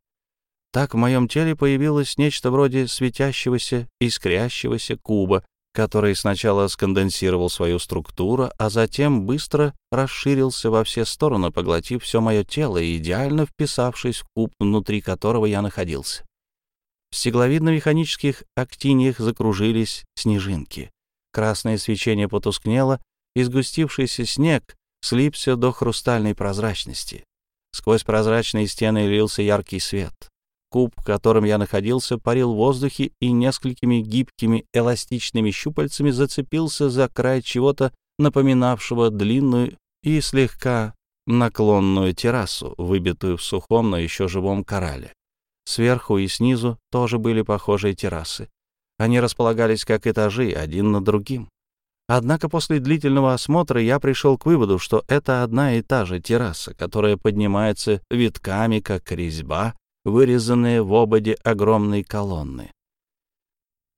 Так в моем теле появилось нечто вроде светящегося, искрящегося куба, который сначала сконденсировал свою структуру, а затем быстро расширился во все стороны, поглотив все мое тело и идеально вписавшись в куб, внутри которого я находился. В стекловидно-механических актиниях закружились снежинки. Красное свечение потускнело, и сгустившийся снег слипся до хрустальной прозрачности. Сквозь прозрачные стены лился яркий свет. Куб, в котором я находился, парил в воздухе и несколькими гибкими эластичными щупальцами зацепился за край чего-то, напоминавшего длинную и слегка наклонную террасу, выбитую в сухом, но еще живом корале. Сверху и снизу тоже были похожие террасы. Они располагались как этажи, один над другим. Однако после длительного осмотра я пришел к выводу, что это одна и та же терраса, которая поднимается витками, как резьба, вырезанная в ободе огромной колонны.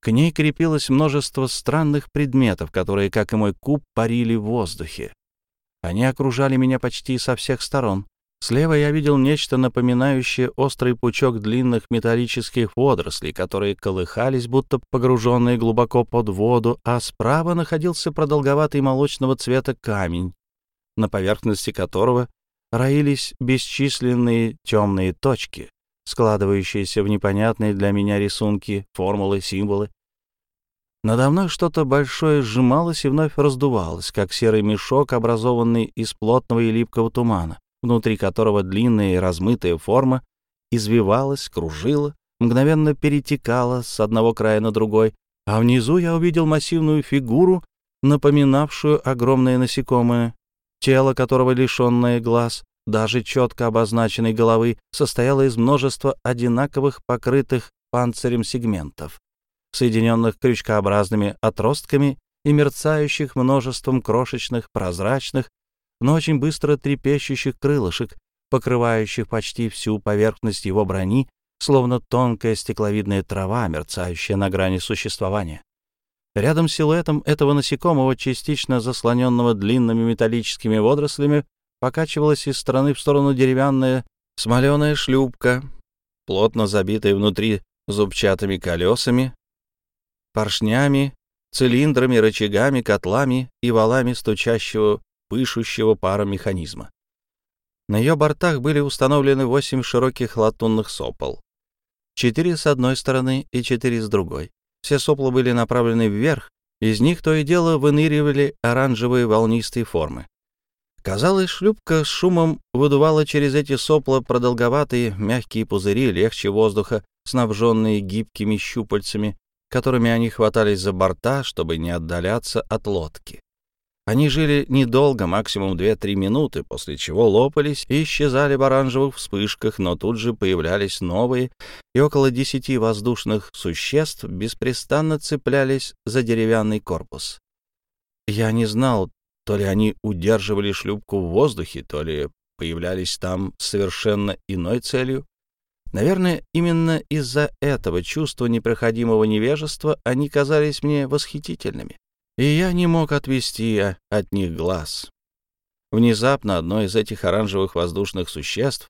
К ней крепилось множество странных предметов, которые, как и мой куб, парили в воздухе. Они окружали меня почти со всех сторон. Слева я видел нечто напоминающее острый пучок длинных металлических водорослей, которые колыхались, будто погруженные глубоко под воду, а справа находился продолговатый молочного цвета камень, на поверхности которого роились бесчисленные темные точки, складывающиеся в непонятные для меня рисунки, формулы, символы. Надо мной что-то большое сжималось и вновь раздувалось, как серый мешок, образованный из плотного и липкого тумана, внутри которого длинная и размытая форма извивалась, кружила, мгновенно перетекала с одного края на другой, а внизу я увидел массивную фигуру, напоминавшую огромное насекомое, тело которого, лишенное глаз, даже четко обозначенной головы, состояло из множества одинаковых покрытых панцирем сегментов, соединенных крючкообразными отростками и мерцающих множеством крошечных, прозрачных, но очень быстро трепещущих крылышек, покрывающих почти всю поверхность его брони, словно тонкая стекловидная трава, мерцающая на грани существования. Рядом с силуэтом этого насекомого, частично заслоненного длинными металлическими водорослями, покачивалась из стороны в сторону деревянная смоленая шлюпка, плотно забитая внутри зубчатыми колесами, поршнями, цилиндрами, рычагами, котлами и валами стучащего, пышущего пара механизма. На ее бортах были установлены восемь широких латунных сопол. Четыре с одной стороны и четыре с другой. Все сопла были направлены вверх, из них то и дело выныривали оранжевые волнистые формы. Казалось, шлюпка с шумом выдувала через эти сопла продолговатые мягкие пузыри легче воздуха, снабженные гибкими щупальцами, которыми они хватались за борта, чтобы не отдаляться от лодки. Они жили недолго, максимум 2-3 минуты, после чего лопались и исчезали в оранжевых вспышках, но тут же появлялись новые, и около десяти воздушных существ беспрестанно цеплялись за деревянный корпус. Я не знал, то ли они удерживали шлюпку в воздухе, то ли появлялись там с совершенно иной целью. Наверное, именно из-за этого чувства непроходимого невежества они казались мне восхитительными, и я не мог отвести от них глаз. Внезапно одно из этих оранжевых воздушных существ,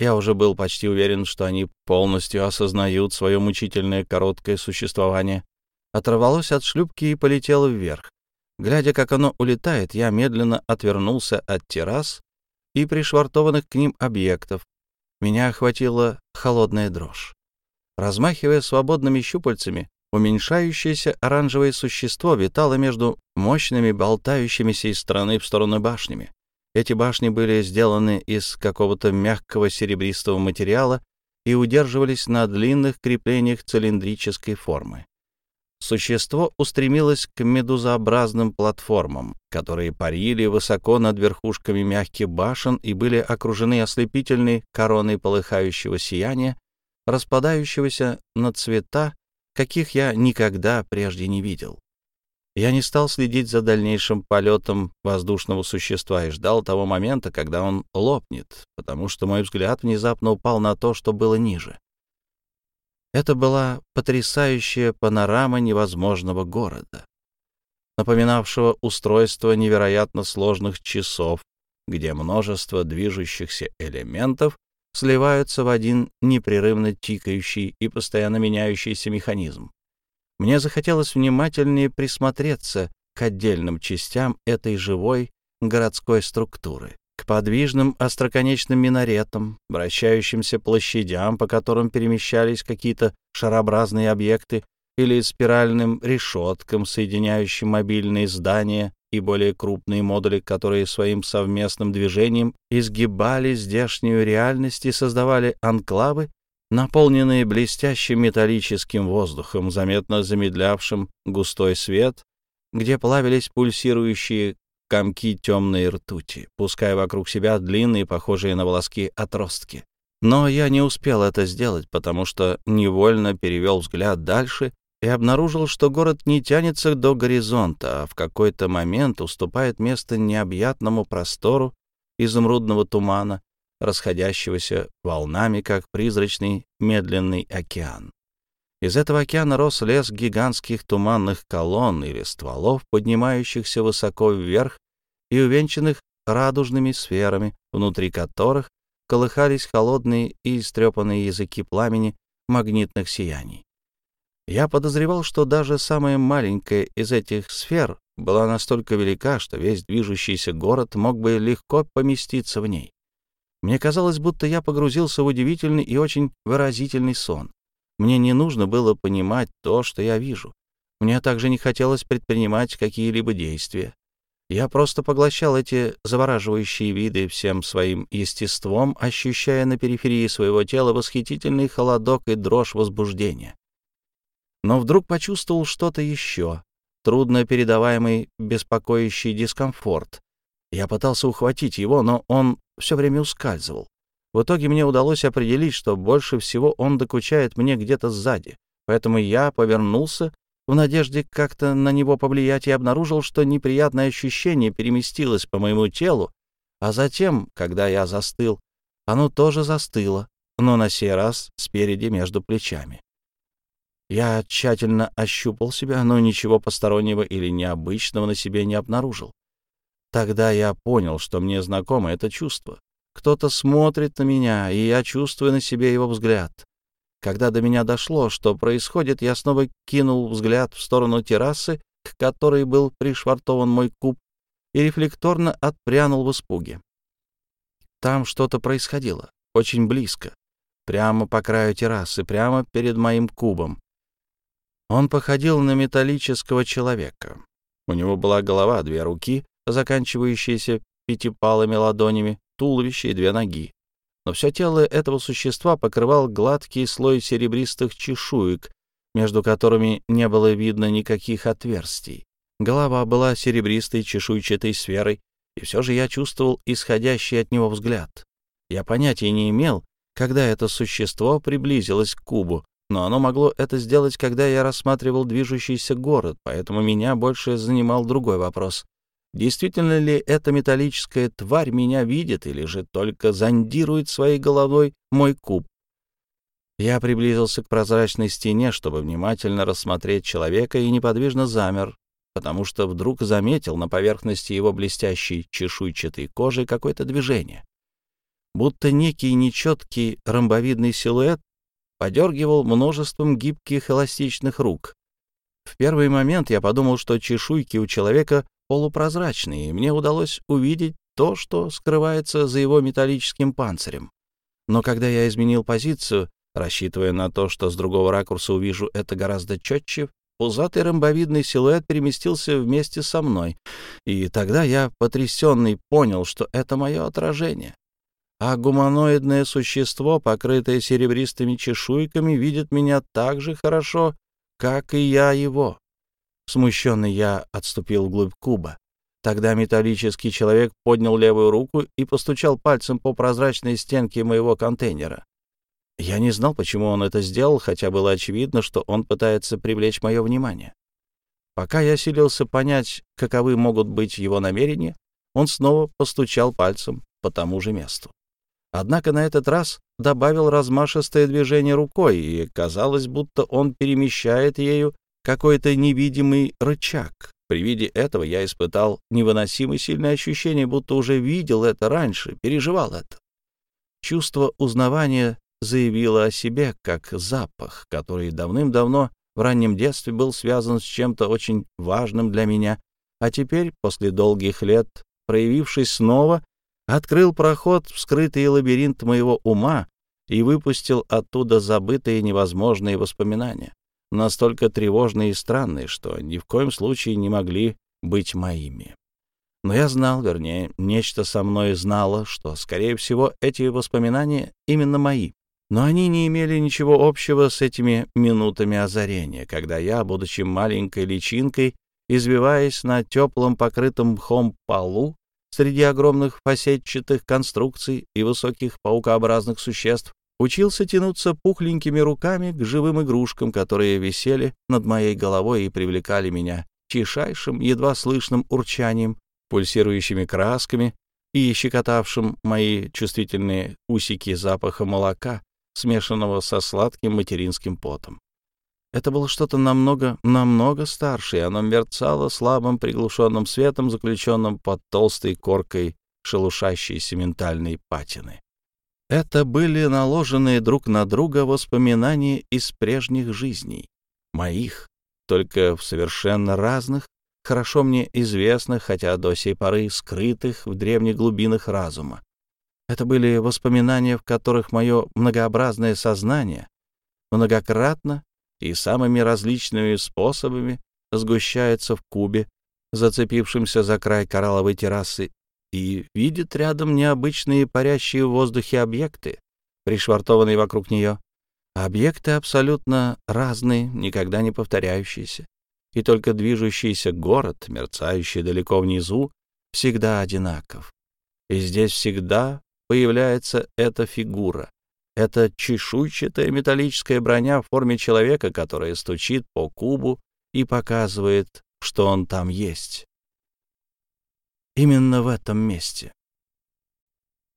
я уже был почти уверен, что они полностью осознают свое мучительное короткое существование, оторвалось от шлюпки и полетело вверх. Глядя, как оно улетает, я медленно отвернулся от террас и пришвартованных к ним объектов. Меня охватила холодная дрожь. Размахивая свободными щупальцами, уменьшающееся оранжевое существо витало между мощными, болтающимися из стороны в сторону башнями. Эти башни были сделаны из какого-то мягкого серебристого материала и удерживались на длинных креплениях цилиндрической формы. Существо устремилось к медузообразным платформам, которые парили высоко над верхушками мягких башен и были окружены ослепительной короной полыхающего сияния, распадающегося на цвета, каких я никогда прежде не видел. Я не стал следить за дальнейшим полетом воздушного существа и ждал того момента, когда он лопнет, потому что мой взгляд внезапно упал на то, что было ниже. Это была потрясающая панорама невозможного города, напоминавшего устройство невероятно сложных часов, где множество движущихся элементов сливаются в один непрерывно тикающий и постоянно меняющийся механизм. Мне захотелось внимательнее присмотреться к отдельным частям этой живой городской структуры к подвижным остроконечным минаретам, вращающимся площадям, по которым перемещались какие-то шарообразные объекты, или спиральным решеткам, соединяющим мобильные здания и более крупные модули, которые своим совместным движением изгибали здешнюю реальность и создавали анклавы, наполненные блестящим металлическим воздухом, заметно замедлявшим густой свет, где плавились пульсирующие комки темной ртути, пуская вокруг себя длинные, похожие на волоски, отростки. Но я не успел это сделать, потому что невольно перевел взгляд дальше и обнаружил, что город не тянется до горизонта, а в какой-то момент уступает место необъятному простору изумрудного тумана, расходящегося волнами, как призрачный медленный океан. Из этого океана рос лес гигантских туманных колонн или стволов, поднимающихся высоко вверх и увенчанных радужными сферами, внутри которых колыхались холодные и истрепанные языки пламени магнитных сияний. Я подозревал, что даже самая маленькая из этих сфер была настолько велика, что весь движущийся город мог бы легко поместиться в ней. Мне казалось, будто я погрузился в удивительный и очень выразительный сон. Мне не нужно было понимать то, что я вижу. Мне также не хотелось предпринимать какие-либо действия. Я просто поглощал эти завораживающие виды всем своим естеством, ощущая на периферии своего тела восхитительный холодок и дрожь возбуждения. Но вдруг почувствовал что-то еще, трудно передаваемый беспокоящий дискомфорт. Я пытался ухватить его, но он все время ускальзывал. В итоге мне удалось определить, что больше всего он докучает мне где-то сзади, поэтому я повернулся в надежде как-то на него повлиять и обнаружил, что неприятное ощущение переместилось по моему телу, а затем, когда я застыл, оно тоже застыло, но на сей раз спереди между плечами. Я тщательно ощупал себя, но ничего постороннего или необычного на себе не обнаружил. Тогда я понял, что мне знакомо это чувство. Кто-то смотрит на меня, и я чувствую на себе его взгляд. Когда до меня дошло, что происходит, я снова кинул взгляд в сторону террасы, к которой был пришвартован мой куб, и рефлекторно отпрянул в испуге. Там что-то происходило, очень близко, прямо по краю террасы, прямо перед моим кубом. Он походил на металлического человека. У него была голова, две руки, заканчивающиеся пятипалыми ладонями, туловище и две ноги но все тело этого существа покрывал гладкий слой серебристых чешуек, между которыми не было видно никаких отверстий. Голова была серебристой чешуйчатой сферой, и все же я чувствовал исходящий от него взгляд. Я понятия не имел, когда это существо приблизилось к кубу, но оно могло это сделать, когда я рассматривал движущийся город, поэтому меня больше занимал другой вопрос. Действительно ли эта металлическая тварь меня видит или же только зондирует своей головой мой куб? Я приблизился к прозрачной стене, чтобы внимательно рассмотреть человека, и неподвижно замер, потому что вдруг заметил на поверхности его блестящей чешуйчатой кожи какое-то движение. Будто некий нечеткий ромбовидный силуэт подергивал множеством гибких эластичных рук. В первый момент я подумал, что чешуйки у человека полупрозрачный, и мне удалось увидеть то, что скрывается за его металлическим панцирем. Но когда я изменил позицию, рассчитывая на то, что с другого ракурса увижу это гораздо четче, пузатый ромбовидный силуэт переместился вместе со мной, и тогда я, потрясенный, понял, что это мое отражение. А гуманоидное существо, покрытое серебристыми чешуйками, видит меня так же хорошо, как и я его. Смущенный я отступил вглубь куба. Тогда металлический человек поднял левую руку и постучал пальцем по прозрачной стенке моего контейнера. Я не знал, почему он это сделал, хотя было очевидно, что он пытается привлечь мое внимание. Пока я силился понять, каковы могут быть его намерения, он снова постучал пальцем по тому же месту. Однако на этот раз добавил размашистое движение рукой, и казалось, будто он перемещает ею какой-то невидимый рычаг. При виде этого я испытал невыносимо сильное ощущение, будто уже видел это раньше, переживал это. Чувство узнавания заявило о себе как запах, который давным-давно в раннем детстве был связан с чем-то очень важным для меня, а теперь, после долгих лет, проявившись снова, открыл проход в скрытый лабиринт моего ума и выпустил оттуда забытые невозможные воспоминания настолько тревожные и странные, что ни в коем случае не могли быть моими. Но я знал, вернее, нечто со мной знало, что, скорее всего, эти воспоминания именно мои. Но они не имели ничего общего с этими минутами озарения, когда я, будучи маленькой личинкой, извиваясь на теплом покрытом мхом полу, среди огромных фасетчатых конструкций и высоких паукообразных существ, Учился тянуться пухленькими руками к живым игрушкам, которые висели над моей головой и привлекали меня тишайшим, едва слышным урчанием, пульсирующими красками и щекотавшим мои чувствительные усики запаха молока, смешанного со сладким материнским потом. Это было что-то намного, намного старше, и оно мерцало слабым приглушенным светом, заключенным под толстой коркой шелушащейся ментальной патины. Это были наложенные друг на друга воспоминания из прежних жизней, моих, только в совершенно разных, хорошо мне известных, хотя до сей поры скрытых в древних глубинах разума. Это были воспоминания, в которых мое многообразное сознание многократно и самыми различными способами сгущается в кубе, зацепившемся за край коралловой террасы, и видит рядом необычные парящие в воздухе объекты, пришвартованные вокруг нее. Объекты абсолютно разные, никогда не повторяющиеся, и только движущийся город, мерцающий далеко внизу, всегда одинаков. И здесь всегда появляется эта фигура, эта чешуйчатая металлическая броня в форме человека, которая стучит по кубу и показывает, что он там есть. Именно в этом месте.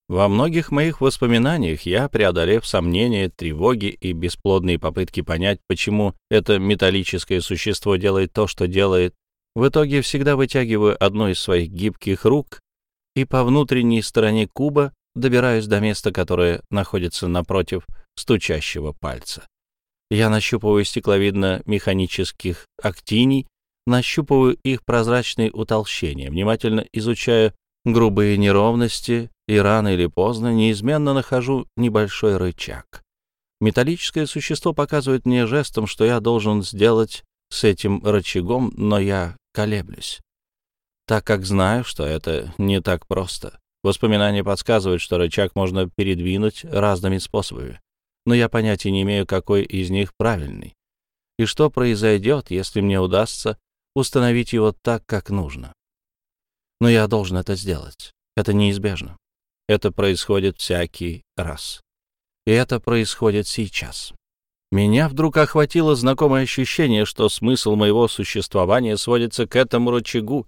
Во многих моих воспоминаниях я, преодолев сомнения, тревоги и бесплодные попытки понять, почему это металлическое существо делает то, что делает, в итоге всегда вытягиваю одну из своих гибких рук и по внутренней стороне куба добираюсь до места, которое находится напротив стучащего пальца. Я нащупываю стекловидно-механических актиний, нащупываю их прозрачные утолщения, внимательно изучая грубые неровности и рано или поздно неизменно нахожу небольшой рычаг. Металлическое существо показывает мне жестом, что я должен сделать с этим рычагом, но я колеблюсь, так как знаю, что это не так просто. Воспоминания подсказывают, что рычаг можно передвинуть разными способами, но я понятия не имею, какой из них правильный. И что произойдет, если мне удастся установить его так, как нужно. Но я должен это сделать. Это неизбежно. Это происходит всякий раз. И это происходит сейчас. Меня вдруг охватило знакомое ощущение, что смысл моего существования сводится к этому рычагу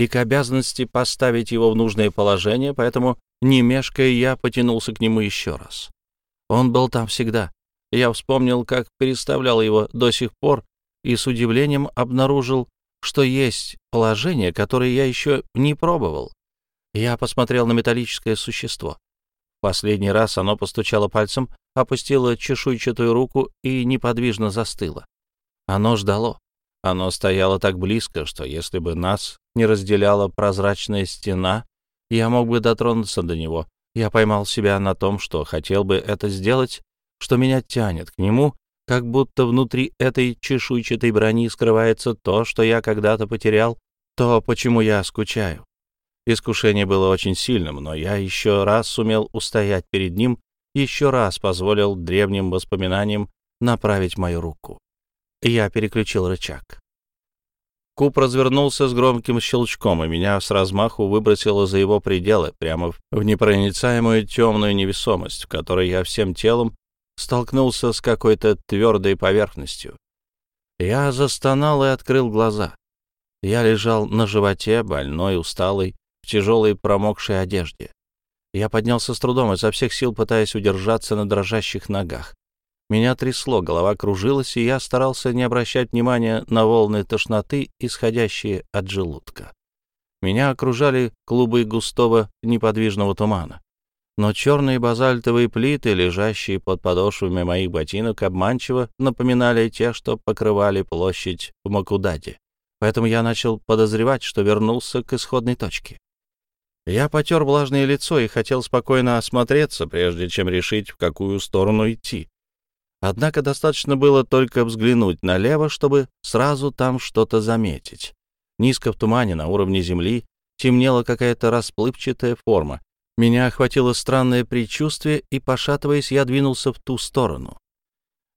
и к обязанности поставить его в нужное положение, поэтому, не мешкая, я потянулся к нему еще раз. Он был там всегда. Я вспомнил, как переставлял его до сих пор, и с удивлением обнаружил, что есть положение, которое я еще не пробовал. Я посмотрел на металлическое существо. Последний раз оно постучало пальцем, опустило чешуйчатую руку и неподвижно застыло. Оно ждало. Оно стояло так близко, что если бы нас не разделяла прозрачная стена, я мог бы дотронуться до него. Я поймал себя на том, что хотел бы это сделать, что меня тянет к нему, как будто внутри этой чешуйчатой брони скрывается то, что я когда-то потерял, то, почему я скучаю. Искушение было очень сильным, но я еще раз сумел устоять перед ним, еще раз позволил древним воспоминаниям направить мою руку. Я переключил рычаг. Куб развернулся с громким щелчком, и меня с размаху выбросило за его пределы, прямо в непроницаемую темную невесомость, в которой я всем телом столкнулся с какой-то твердой поверхностью. Я застонал и открыл глаза. Я лежал на животе, больной, усталый, в тяжелой промокшей одежде. Я поднялся с трудом, изо всех сил пытаясь удержаться на дрожащих ногах. Меня трясло, голова кружилась, и я старался не обращать внимания на волны тошноты, исходящие от желудка. Меня окружали клубы густого неподвижного тумана. Но черные базальтовые плиты, лежащие под подошвами моих ботинок, обманчиво напоминали те, что покрывали площадь в Макудаде. Поэтому я начал подозревать, что вернулся к исходной точке. Я потер влажное лицо и хотел спокойно осмотреться, прежде чем решить, в какую сторону идти. Однако достаточно было только взглянуть налево, чтобы сразу там что-то заметить. Низко в тумане на уровне земли темнела какая-то расплывчатая форма. Меня охватило странное предчувствие, и, пошатываясь, я двинулся в ту сторону.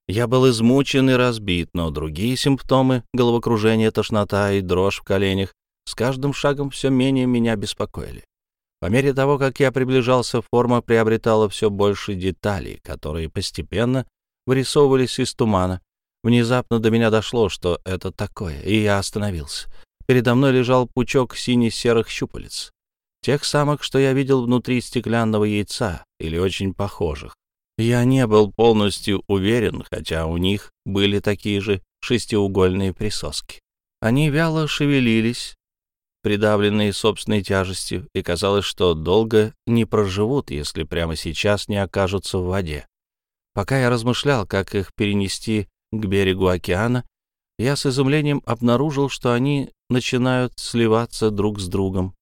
Я был измучен и разбит, но другие симптомы — головокружение, тошнота и дрожь в коленях — с каждым шагом все менее меня беспокоили. По мере того, как я приближался, форма приобретала все больше деталей, которые постепенно вырисовывались из тумана. Внезапно до меня дошло, что это такое, и я остановился. Передо мной лежал пучок сине-серых щупалец. Тех самых, что я видел внутри стеклянного яйца, или очень похожих. Я не был полностью уверен, хотя у них были такие же шестиугольные присоски. Они вяло шевелились, придавленные собственной тяжестью, и казалось, что долго не проживут, если прямо сейчас не окажутся в воде. Пока я размышлял, как их перенести к берегу океана, я с изумлением обнаружил, что они начинают сливаться друг с другом.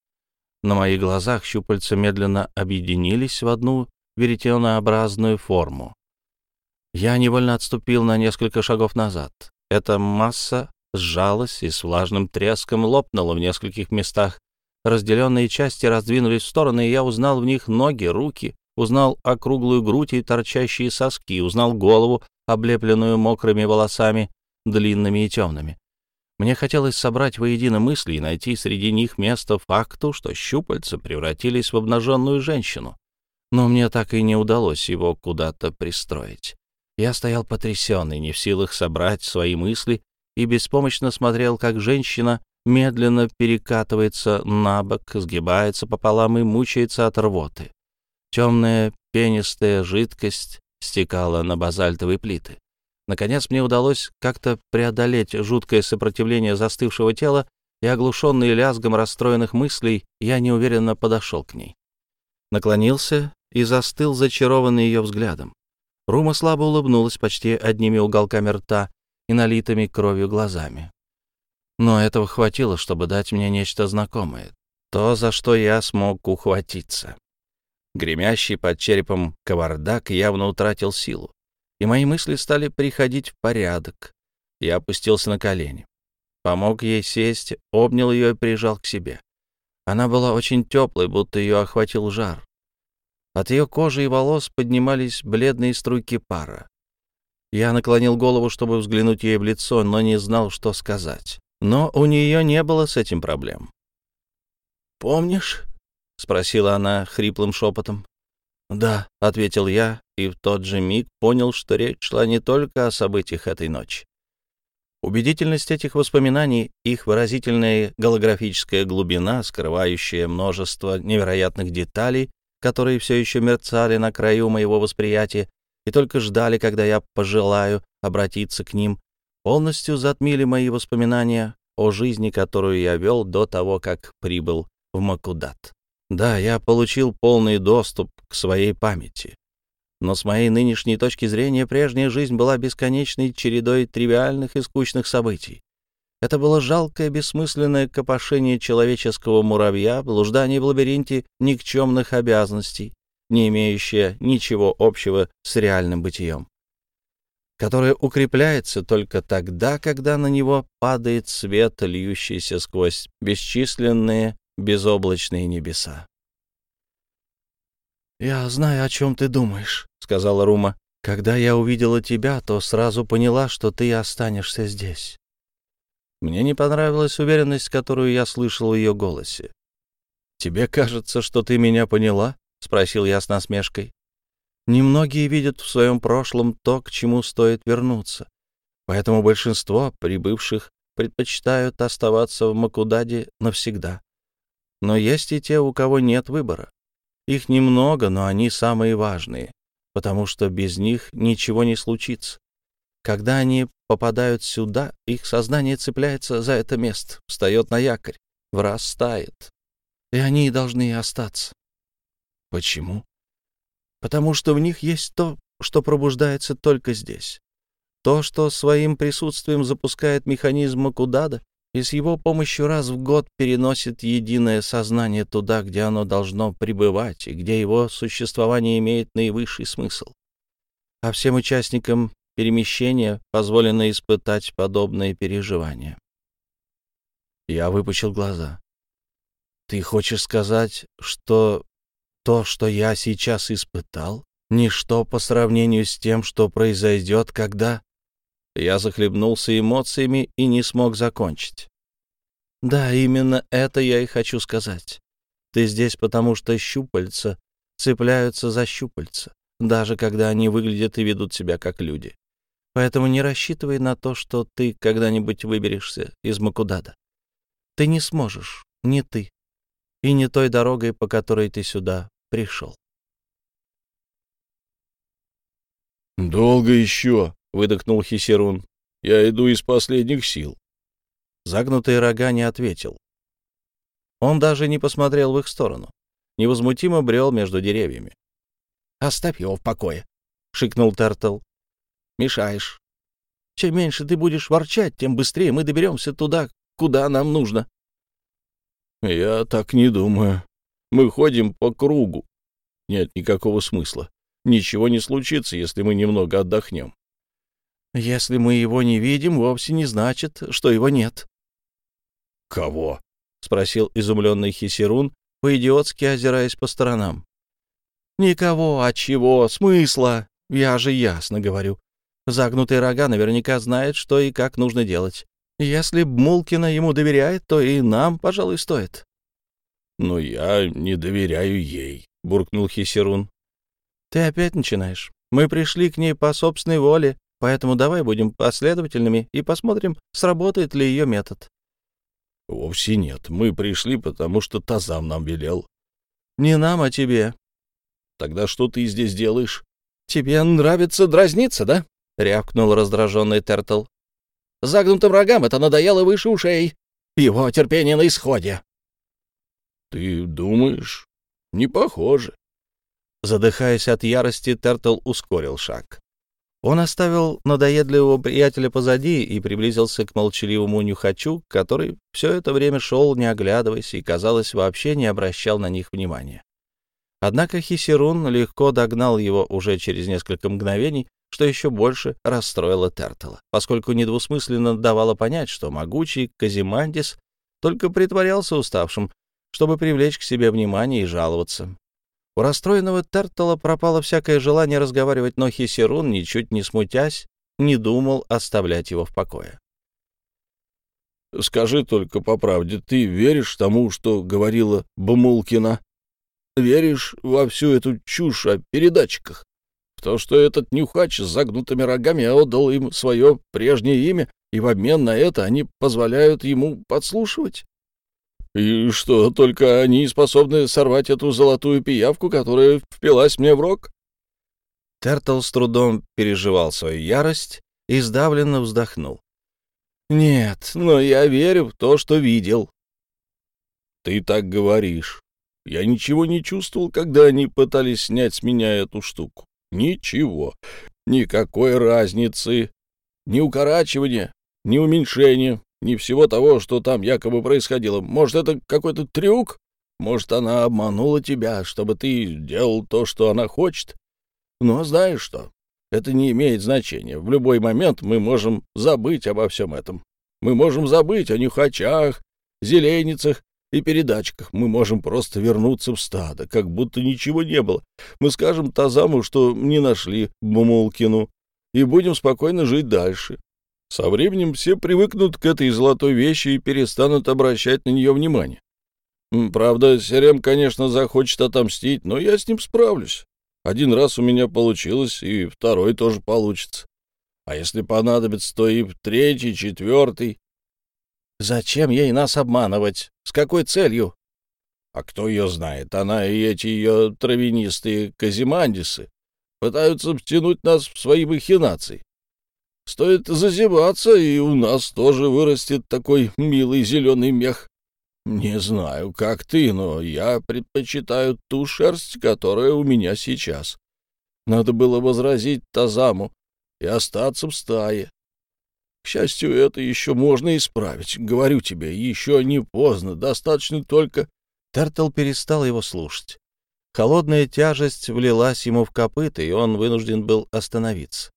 На моих глазах щупальца медленно объединились в одну веретенообразную форму. Я невольно отступил на несколько шагов назад. Эта масса сжалась и с влажным треском лопнула в нескольких местах. Разделенные части раздвинулись в стороны, и я узнал в них ноги, руки, узнал округлую грудь и торчащие соски, узнал голову, облепленную мокрыми волосами, длинными и темными. Мне хотелось собрать воедино мысли и найти среди них место факту, что щупальца превратились в обнаженную женщину. Но мне так и не удалось его куда-то пристроить. Я стоял потрясенный, не в силах собрать свои мысли и беспомощно смотрел, как женщина медленно перекатывается на бок, сгибается пополам и мучается от рвоты. Темная пенистая жидкость стекала на базальтовые плиты. Наконец мне удалось как-то преодолеть жуткое сопротивление застывшего тела, и, оглушенный лязгом расстроенных мыслей, я неуверенно подошел к ней. Наклонился и застыл, зачарованный ее взглядом. Рума слабо улыбнулась почти одними уголками рта, и налитыми кровью глазами. Но этого хватило, чтобы дать мне нечто знакомое, то, за что я смог ухватиться. Гремящий под черепом кавардак явно утратил силу, и мои мысли стали приходить в порядок. Я опустился на колени. Помог ей сесть, обнял ее и прижал к себе. Она была очень теплой, будто ее охватил жар. От ее кожи и волос поднимались бледные струйки пара. Я наклонил голову, чтобы взглянуть ей в лицо, но не знал, что сказать. Но у нее не было с этим проблем. «Помнишь?» — спросила она хриплым шепотом. «Да», — ответил я, и в тот же миг понял, что речь шла не только о событиях этой ночи. Убедительность этих воспоминаний, их выразительная голографическая глубина, скрывающая множество невероятных деталей, которые все еще мерцали на краю моего восприятия, и только ждали, когда я пожелаю обратиться к ним, полностью затмили мои воспоминания о жизни, которую я вел до того, как прибыл в Макудат. Да, я получил полный доступ к своей памяти. Но с моей нынешней точки зрения прежняя жизнь была бесконечной чередой тривиальных и скучных событий. Это было жалкое, бессмысленное копошение человеческого муравья, блуждание в лабиринте никчемных обязанностей, не имеющее ничего общего с реальным бытием, которое укрепляется только тогда, когда на него падает свет, льющийся сквозь бесчисленные безоблачные небеса. «Я знаю, о чем ты думаешь», — сказала Рума. «Когда я увидела тебя, то сразу поняла, что ты останешься здесь». Мне не понравилась уверенность, которую я слышал в ее голосе. «Тебе кажется, что ты меня поняла?» — спросил я с насмешкой. Немногие видят в своем прошлом то, к чему стоит вернуться. Поэтому большинство прибывших предпочитают оставаться в Макудаде навсегда. Но есть и те, у кого нет выбора. Их немного, но они самые важные, потому что без них ничего не случится. Когда они попадают сюда, их сознание цепляется за это место, встает на якорь, врастает. И они должны остаться. Почему? Потому что в них есть то, что пробуждается только здесь. То, что своим присутствием запускает механизм Макудада и с его помощью раз в год переносит единое сознание туда, где оно должно пребывать и где его существование имеет наивысший смысл. А всем участникам перемещения позволено испытать подобные переживания. Я выпучил глаза. «Ты хочешь сказать, что то, что я сейчас испытал, ничто по сравнению с тем, что произойдет, когда... Я захлебнулся эмоциями и не смог закончить. Да, именно это я и хочу сказать. Ты здесь, потому что щупальца цепляются за щупальца, даже когда они выглядят и ведут себя как люди. Поэтому не рассчитывай на то, что ты когда-нибудь выберешься из Макудада. Ты не сможешь, не ты, и не той дорогой, по которой ты сюда пришел. «Долго еще», — выдохнул Хисерун. «Я иду из последних сил». Загнутый рога не ответил. Он даже не посмотрел в их сторону. Невозмутимо брел между деревьями. «Оставь его в покое», — шикнул Тертл. «Мешаешь. Чем меньше ты будешь ворчать, тем быстрее мы доберемся туда, куда нам нужно». «Я так не думаю. Мы ходим по кругу. Нет никакого смысла. Ничего не случится, если мы немного отдохнем». «Если мы его не видим, вовсе не значит, что его нет». «Кого?» — спросил изумленный Хисерун, по-идиотски озираясь по сторонам. «Никого, а чего, смысла? Я же ясно говорю. Загнутые рога наверняка знает, что и как нужно делать. Если Мулкина ему доверяет, то и нам, пожалуй, стоит». «Но я не доверяю ей», — буркнул Хисерун. «Ты опять начинаешь. Мы пришли к ней по собственной воле, поэтому давай будем последовательными и посмотрим, сработает ли ее метод». «Вовсе нет. Мы пришли, потому что Тазам нам велел». «Не нам, а тебе». «Тогда что ты здесь делаешь?» «Тебе нравится дразниться, да?» — рявкнул раздраженный Тертл. «Загнутым рогам это надоело выше ушей. Его терпение на исходе». «Ты думаешь? Не похоже». Задыхаясь от ярости, Тертл ускорил шаг. Он оставил надоедливого приятеля позади и приблизился к молчаливому нюхачу, который все это время шел, не оглядываясь, и, казалось, вообще не обращал на них внимания. Однако Хисерун легко догнал его уже через несколько мгновений, что еще больше расстроило Тертела, поскольку недвусмысленно давало понять, что могучий Казимандис только притворялся уставшим, чтобы привлечь к себе внимание и жаловаться. У расстроенного Тертала пропало всякое желание разговаривать, но Хисерун, ничуть не смутясь, не думал оставлять его в покое. «Скажи только по правде, ты веришь тому, что говорила Бамулкина? Веришь во всю эту чушь о передатчиках? В то, что этот нюхач с загнутыми рогами отдал им свое прежнее имя, и в обмен на это они позволяют ему подслушивать?» И что, только они способны сорвать эту золотую пиявку, которая впилась мне в рог? Тертл с трудом переживал свою ярость и сдавленно вздохнул. «Нет, но я верю в то, что видел». «Ты так говоришь. Я ничего не чувствовал, когда они пытались снять с меня эту штуку. Ничего. Никакой разницы. Ни укорачивания, ни уменьшения ни всего того, что там якобы происходило. Может, это какой-то трюк? Может, она обманула тебя, чтобы ты делал то, что она хочет? Но знаешь что? Это не имеет значения. В любой момент мы можем забыть обо всем этом. Мы можем забыть о нюхачах, зеленицах и передачках. Мы можем просто вернуться в стадо, как будто ничего не было. Мы скажем Тазаму, что не нашли Бумулкину, и будем спокойно жить дальше. Со временем все привыкнут к этой золотой вещи и перестанут обращать на нее внимание. Правда, Серем, конечно, захочет отомстить, но я с ним справлюсь. Один раз у меня получилось, и второй тоже получится. А если понадобится, то и третий, четвертый. Зачем ей нас обманывать? С какой целью? А кто ее знает? Она и эти ее травянистые казимандисы пытаются втянуть нас в свои махинации. Стоит зазеваться, и у нас тоже вырастет такой милый зеленый мех. Не знаю, как ты, но я предпочитаю ту шерсть, которая у меня сейчас. Надо было возразить Тазаму и остаться в стае. К счастью, это еще можно исправить. Говорю тебе, еще не поздно, достаточно только... Тертл перестал его слушать. Холодная тяжесть влилась ему в копыта, и он вынужден был остановиться.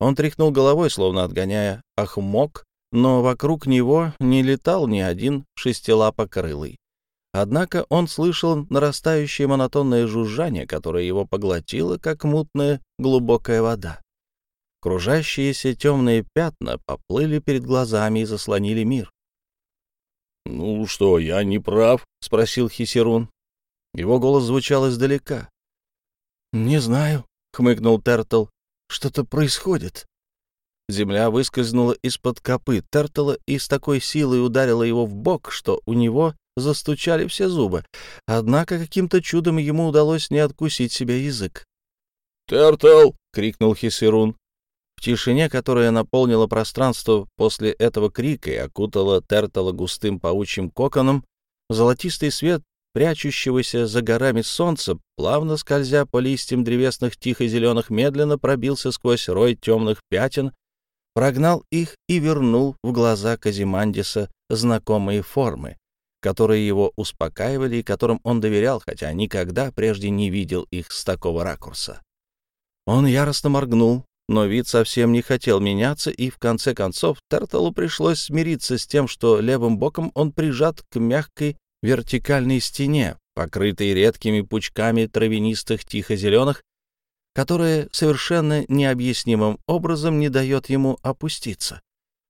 Он тряхнул головой, словно отгоняя ахмок, но вокруг него не летал ни один шестилапокрылый. Однако он слышал нарастающее монотонное жужжание, которое его поглотило, как мутная глубокая вода. Кружащиеся темные пятна поплыли перед глазами и заслонили мир. — Ну что, я не прав? — спросил Хисерун. Его голос звучал издалека. «Не знаю», — хмыкнул Тертл. «Что-то происходит». Земля выскользнула из-под копыт Тертла и с такой силой ударила его в бок, что у него застучали все зубы. Однако каким-то чудом ему удалось не откусить себе язык. «Тертл!» — крикнул Хисерун. В тишине, которая наполнила пространство после этого крика и окутала Тертала густым паучьим коконом, золотистый свет прячущегося за горами солнца, плавно скользя по листьям древесных тихо-зеленых, медленно пробился сквозь рой темных пятен, прогнал их и вернул в глаза Казимандиса знакомые формы, которые его успокаивали и которым он доверял, хотя никогда прежде не видел их с такого ракурса. Он яростно моргнул, но вид совсем не хотел меняться, и в конце концов Терталу пришлось смириться с тем, что левым боком он прижат к мягкой вертикальной стене, покрытой редкими пучками травянистых тихо-зеленых, которая совершенно необъяснимым образом не дает ему опуститься.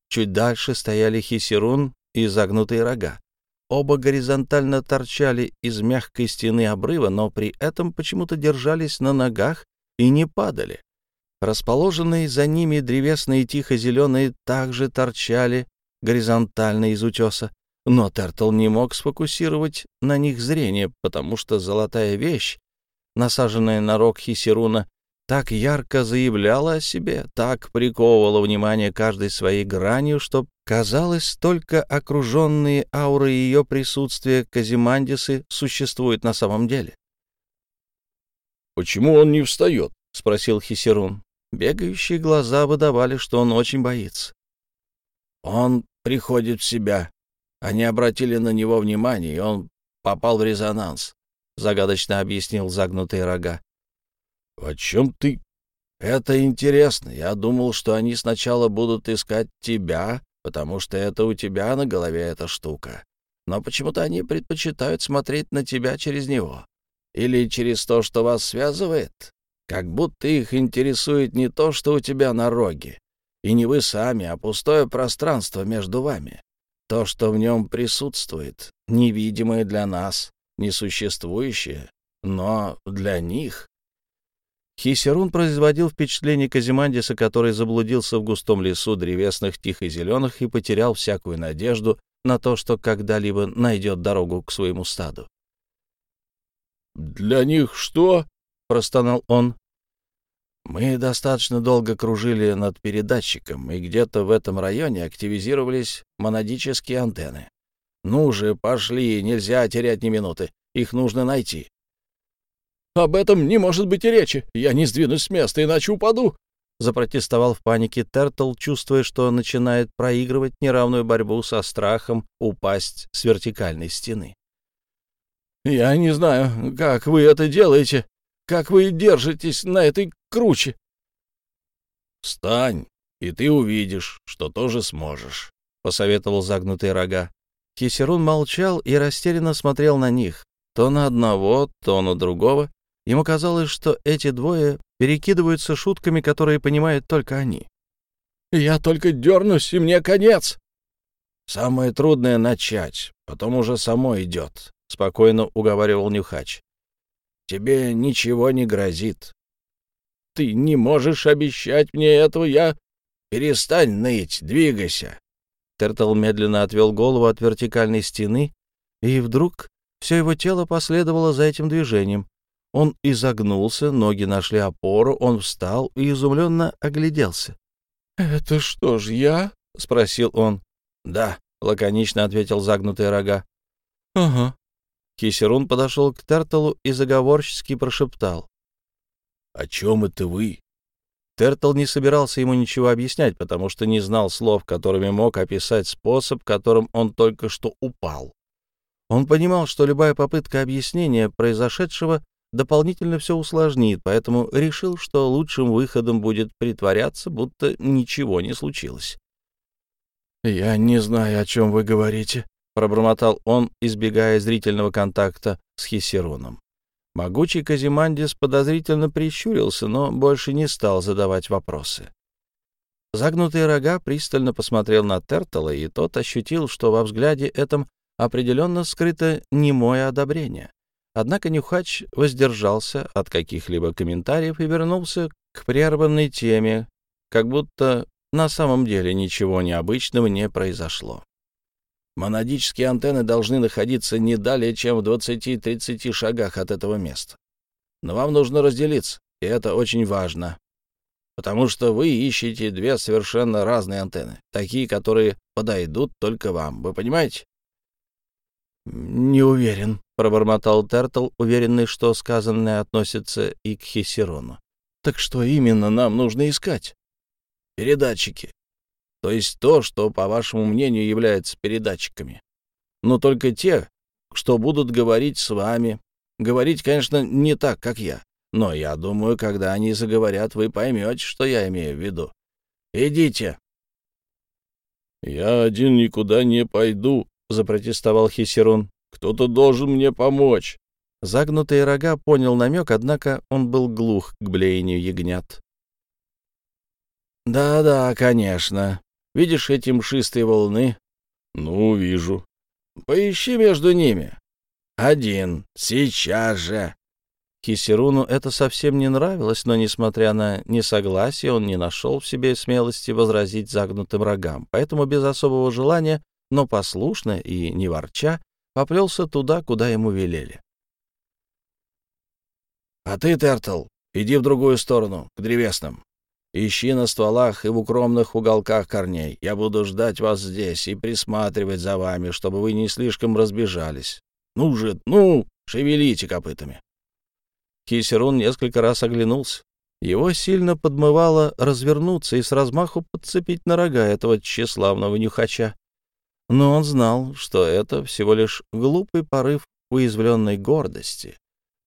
Чуть дальше стояли хисерун и загнутые рога. Оба горизонтально торчали из мягкой стены обрыва, но при этом почему-то держались на ногах и не падали. Расположенные за ними древесные тихо-зеленые также торчали горизонтально из утеса. Но Тертл не мог сфокусировать на них зрение, потому что золотая вещь, насаженная на рог Хисеруна, так ярко заявляла о себе, так приковывала внимание каждой своей гранью, что, казалось, только окруженные аурой ее присутствия Казимандисы существуют на самом деле. «Почему он не встает?» — спросил Хисерун. Бегающие глаза выдавали, что он очень боится. «Он приходит в себя», они обратили на него внимание, и он попал в резонанс, — загадочно объяснил загнутые рога. — О чем ты? — Это интересно. Я думал, что они сначала будут искать тебя, потому что это у тебя на голове эта штука. Но почему-то они предпочитают смотреть на тебя через него. Или через то, что вас связывает. Как будто их интересует не то, что у тебя на роге, и не вы сами, а пустое пространство между вами. То, что в нем присутствует, невидимое для нас, несуществующее, но для них. Хисерун производил впечатление Казимандиса, который заблудился в густом лесу древесных тихо-зеленых и потерял всякую надежду на то, что когда-либо найдет дорогу к своему стаду. «Для них что?» — простонал он. Мы достаточно долго кружили над передатчиком, и где-то в этом районе активизировались монадические антенны. Ну же, пошли, нельзя терять ни минуты. Их нужно найти. «Об этом не может быть и речи. Я не сдвинусь с места, иначе упаду», — запротестовал в панике Тертл, чувствуя, что начинает проигрывать неравную борьбу со страхом упасть с вертикальной стены. «Я не знаю, как вы это делаете, как вы держитесь на этой круче. «Встань, и ты увидишь, что тоже сможешь», — посоветовал загнутые рога. Кисерун молчал и растерянно смотрел на них, то на одного, то на другого. Ему казалось, что эти двое перекидываются шутками, которые понимают только они. «Я только дернусь, и мне конец!» «Самое трудное — начать, потом уже само идет», — спокойно уговаривал Нюхач. «Тебе ничего не грозит. Ты не можешь обещать мне этого, я... Перестань ныть, двигайся. Тертл медленно отвел голову от вертикальной стены, и вдруг все его тело последовало за этим движением. Он изогнулся, ноги нашли опору, он встал и изумленно огляделся. — Это что ж, я? — спросил он. — Да, — лаконично ответил загнутые рога. — Ага. Кисерун подошел к Тертлу и заговорчески прошептал. «О чем это вы?» Тертл не собирался ему ничего объяснять, потому что не знал слов, которыми мог описать способ, которым он только что упал. Он понимал, что любая попытка объяснения произошедшего дополнительно все усложнит, поэтому решил, что лучшим выходом будет притворяться, будто ничего не случилось. «Я не знаю, о чем вы говорите», — пробормотал он, избегая зрительного контакта с Хиссероном. Могучий Казимандис подозрительно прищурился, но больше не стал задавать вопросы. Загнутые рога пристально посмотрел на Тертала, и тот ощутил, что во взгляде этом определенно скрыто немое одобрение. Однако Нюхач воздержался от каких-либо комментариев и вернулся к прерванной теме, как будто на самом деле ничего необычного не произошло. Монадические антенны должны находиться не далее, чем в 20-30 шагах от этого места. Но вам нужно разделиться, и это очень важно, потому что вы ищете две совершенно разные антенны, такие, которые подойдут только вам. Вы понимаете? «Не уверен», — пробормотал Тертл, уверенный, что сказанное относится и к Хессерону. «Так что именно нам нужно искать?» «Передатчики. То есть то, что, по вашему мнению, является передатчиками. Но только те, что будут говорить с вами. Говорить, конечно, не так, как я. Но я думаю, когда они заговорят, вы поймете, что я имею в виду. Идите». «Я один никуда не пойду», — запротестовал Хисерун. «Кто-то должен мне помочь». Загнутые рога понял намек, однако он был глух к блеянию ягнят. «Да-да, конечно. Видишь эти мшистые волны?» «Ну, вижу». «Поищи между ними». «Один. Сейчас же». Хисеруну это совсем не нравилось, но, несмотря на несогласие, он не нашел в себе смелости возразить загнутым рогам, поэтому без особого желания но послушно и не ворча поплелся туда, куда ему велели. — А ты, Тертл, иди в другую сторону, к древесным. Ищи на стволах и в укромных уголках корней. Я буду ждать вас здесь и присматривать за вами, чтобы вы не слишком разбежались. Ну же, ну, шевелите копытами. Кисерун несколько раз оглянулся. Его сильно подмывало развернуться и с размаху подцепить на рога этого тщеславного нюхача. Но он знал, что это всего лишь глупый порыв уязвленной гордости,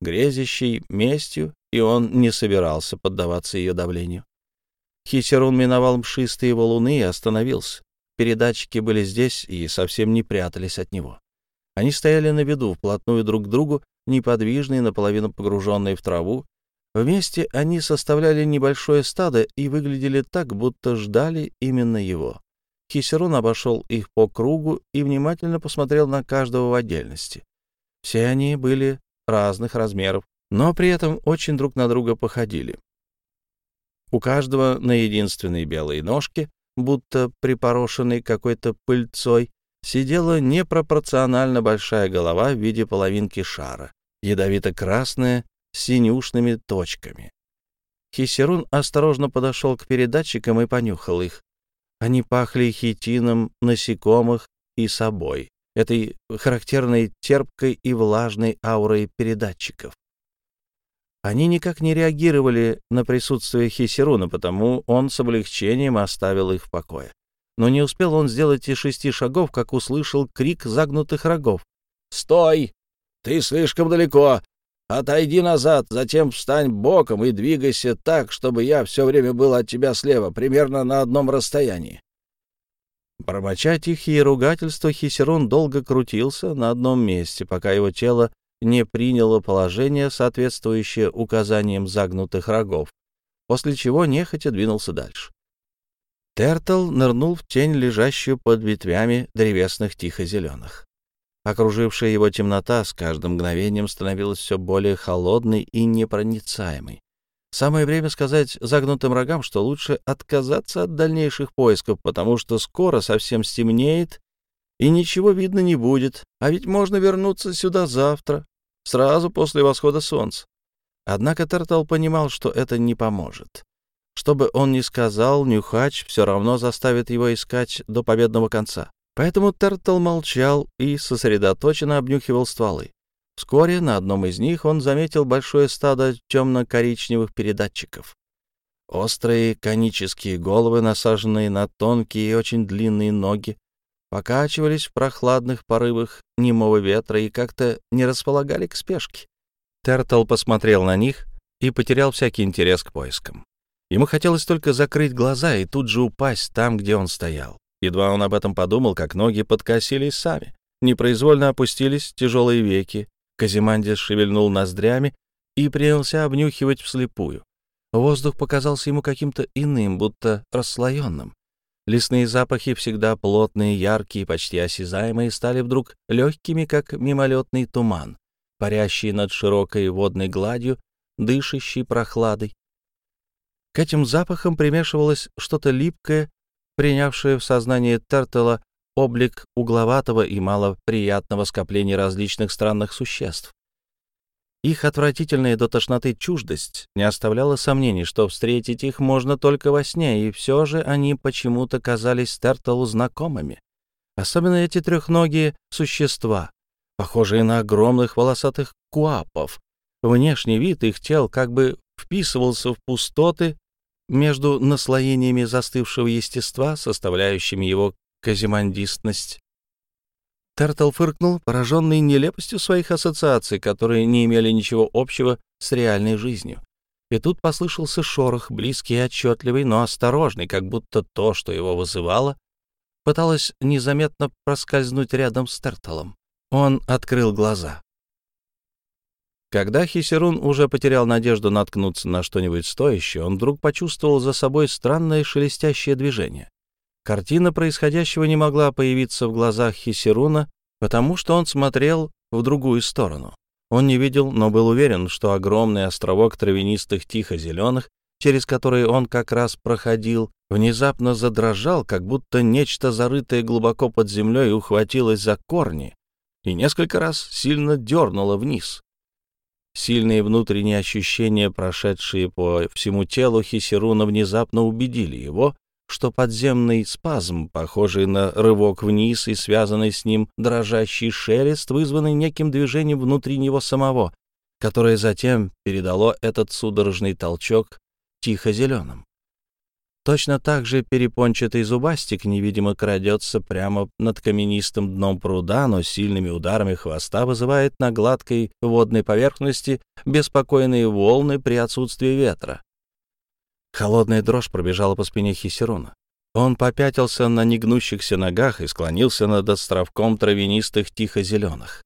грезящей местью, и он не собирался поддаваться ее давлению. Хисерун миновал мшистые валуны и остановился. Передатчики были здесь и совсем не прятались от него. Они стояли на виду, вплотную друг к другу, неподвижные, наполовину погруженные в траву. Вместе они составляли небольшое стадо и выглядели так, будто ждали именно его. Хисерун обошел их по кругу и внимательно посмотрел на каждого в отдельности. Все они были разных размеров, но при этом очень друг на друга походили. У каждого на единственной белой ножке, будто припорошенной какой-то пыльцой, сидела непропорционально большая голова в виде половинки шара, ядовито-красная, с синюшными точками. Хисерун осторожно подошел к передатчикам и понюхал их. Они пахли хитином насекомых и собой, этой характерной терпкой и влажной аурой передатчиков. Они никак не реагировали на присутствие Хисеруна, потому он с облегчением оставил их в покое. Но не успел он сделать и шести шагов, как услышал крик загнутых рогов. «Стой! Ты слишком далеко! Отойди назад, затем встань боком и двигайся так, чтобы я все время был от тебя слева, примерно на одном расстоянии. Бормоча тихие ругательства, Хисерун долго крутился на одном месте, пока его тело не приняло положение, соответствующее указаниям загнутых рогов, после чего нехотя двинулся дальше. Тертл нырнул в тень, лежащую под ветвями древесных тихо-зеленых. Окружившая его темнота с каждым мгновением становилась все более холодной и непроницаемой. Самое время сказать загнутым рогам, что лучше отказаться от дальнейших поисков, потому что скоро совсем стемнеет, и ничего видно не будет, а ведь можно вернуться сюда завтра, сразу после восхода солнца. Однако Тартал понимал, что это не поможет. Что бы он ни сказал, Нюхач все равно заставит его искать до победного конца. Поэтому Тертл молчал и сосредоточенно обнюхивал стволы. Вскоре на одном из них он заметил большое стадо темно-коричневых передатчиков. Острые конические головы, насаженные на тонкие и очень длинные ноги, покачивались в прохладных порывах немого ветра и как-то не располагали к спешке. Тертл посмотрел на них и потерял всякий интерес к поискам. Ему хотелось только закрыть глаза и тут же упасть там, где он стоял. Едва он об этом подумал, как ноги подкосились сами. Непроизвольно опустились тяжелые веки. Казимандис шевельнул ноздрями и принялся обнюхивать вслепую. Воздух показался ему каким-то иным, будто расслоенным. Лесные запахи, всегда плотные, яркие, почти осязаемые, стали вдруг легкими, как мимолетный туман. парящий над широкой водной гладью, дышащий прохладой. К этим запахам примешивалось что-то липкое, принявшее в сознание Тертела облик угловатого и малоприятного скопления различных странных существ. Их отвратительная до тошноты чуждость не оставляла сомнений, что встретить их можно только во сне, и все же они почему-то казались Тертелу знакомыми. Особенно эти трехногие существа, похожие на огромных волосатых куапов. Внешний вид их тел как бы вписывался в пустоты между наслоениями застывшего естества, составляющими его казимандистность. Тертл фыркнул, пораженный нелепостью своих ассоциаций, которые не имели ничего общего с реальной жизнью. И тут послышался шорох, близкий и отчетливый, но осторожный, как будто то, что его вызывало, пыталось незаметно проскользнуть рядом с Тертлом. Он открыл глаза. Когда Хисерун уже потерял надежду наткнуться на что-нибудь стоящее, он вдруг почувствовал за собой странное шелестящее движение. Картина происходящего не могла появиться в глазах Хисеруна, потому что он смотрел в другую сторону. Он не видел, но был уверен, что огромный островок травянистых тихо-зеленых, через который он как раз проходил, внезапно задрожал, как будто нечто зарытое глубоко под землей ухватилось за корни и несколько раз сильно дернуло вниз. Сильные внутренние ощущения, прошедшие по всему телу Хисеруна, внезапно убедили его, что подземный спазм, похожий на рывок вниз и связанный с ним дрожащий шелест, вызванный неким движением внутри него самого, которое затем передало этот судорожный толчок тихо-зеленым. Точно так же перепончатый зубастик невидимо крадется прямо над каменистым дном пруда, но сильными ударами хвоста вызывает на гладкой водной поверхности беспокойные волны при отсутствии ветра. Холодная дрожь пробежала по спине Хисерона. Он попятился на негнущихся ногах и склонился над островком травянистых тихо-зеленых.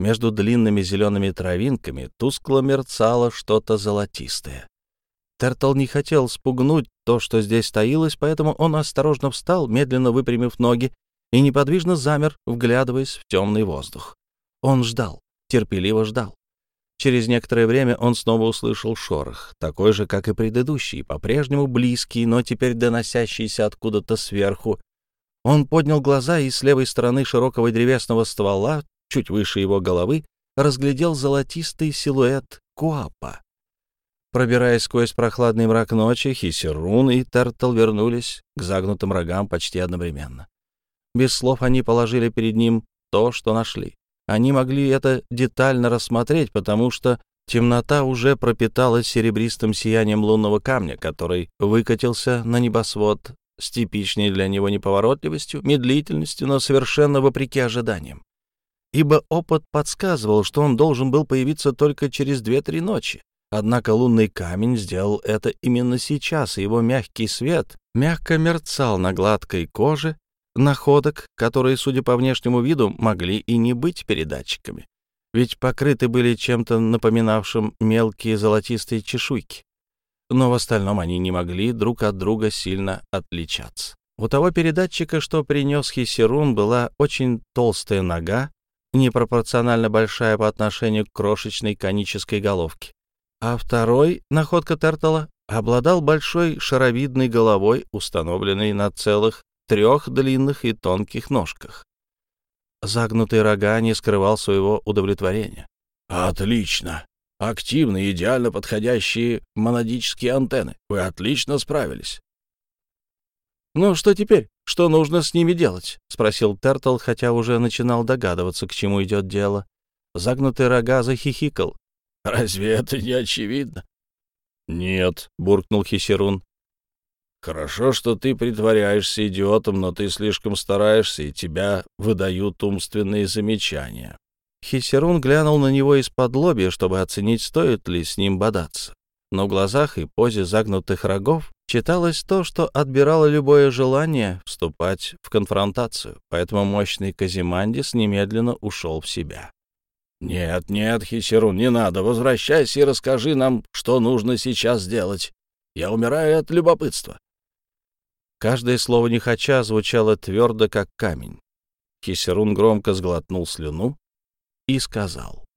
Между длинными зелеными травинками тускло мерцало что-то золотистое. Тертл не хотел спугнуть то, что здесь таилось, поэтому он осторожно встал, медленно выпрямив ноги, и неподвижно замер, вглядываясь в темный воздух. Он ждал, терпеливо ждал. Через некоторое время он снова услышал шорох, такой же, как и предыдущий, по-прежнему близкий, но теперь доносящийся откуда-то сверху. Он поднял глаза и с левой стороны широкого древесного ствола, чуть выше его головы, разглядел золотистый силуэт Куапа. Пробираясь сквозь прохладный мрак ночи, Хисерун и Тертл вернулись к загнутым рогам почти одновременно. Без слов они положили перед ним то, что нашли. Они могли это детально рассмотреть, потому что темнота уже пропиталась серебристым сиянием лунного камня, который выкатился на небосвод с типичной для него неповоротливостью, медлительностью, но совершенно вопреки ожиданиям. Ибо опыт подсказывал, что он должен был появиться только через две-три ночи. Однако лунный камень сделал это именно сейчас, и его мягкий свет мягко мерцал на гладкой коже находок, которые, судя по внешнему виду, могли и не быть передатчиками, ведь покрыты были чем-то напоминавшим мелкие золотистые чешуйки. Но в остальном они не могли друг от друга сильно отличаться. У того передатчика, что принес Хисерун, была очень толстая нога, непропорционально большая по отношению к крошечной конической головке. А второй, находка Тертала, обладал большой шаровидной головой, установленной на целых трех длинных и тонких ножках. Загнутый рога не скрывал своего удовлетворения. «Отлично! Активные, идеально подходящие монадические антенны. Вы отлично справились». «Ну, что теперь? Что нужно с ними делать?» — спросил Тертл, хотя уже начинал догадываться, к чему идет дело. Загнутый рога захихикал. «Разве это не очевидно?» «Нет», — буркнул Хисерун. Хорошо, что ты притворяешься идиотом, но ты слишком стараешься, и тебя выдают умственные замечания. Хисерун глянул на него из-под лобья, чтобы оценить, стоит ли с ним бодаться. Но в глазах и позе загнутых рогов читалось то, что отбирало любое желание вступать в конфронтацию, поэтому мощный Казимандис немедленно ушел в себя. «Нет, нет, Хисерун, не надо. Возвращайся и расскажи нам, что нужно сейчас сделать. Я умираю от любопытства». Каждое слово нехоча звучало твердо, как камень. Хисерун громко сглотнул слюну и сказал.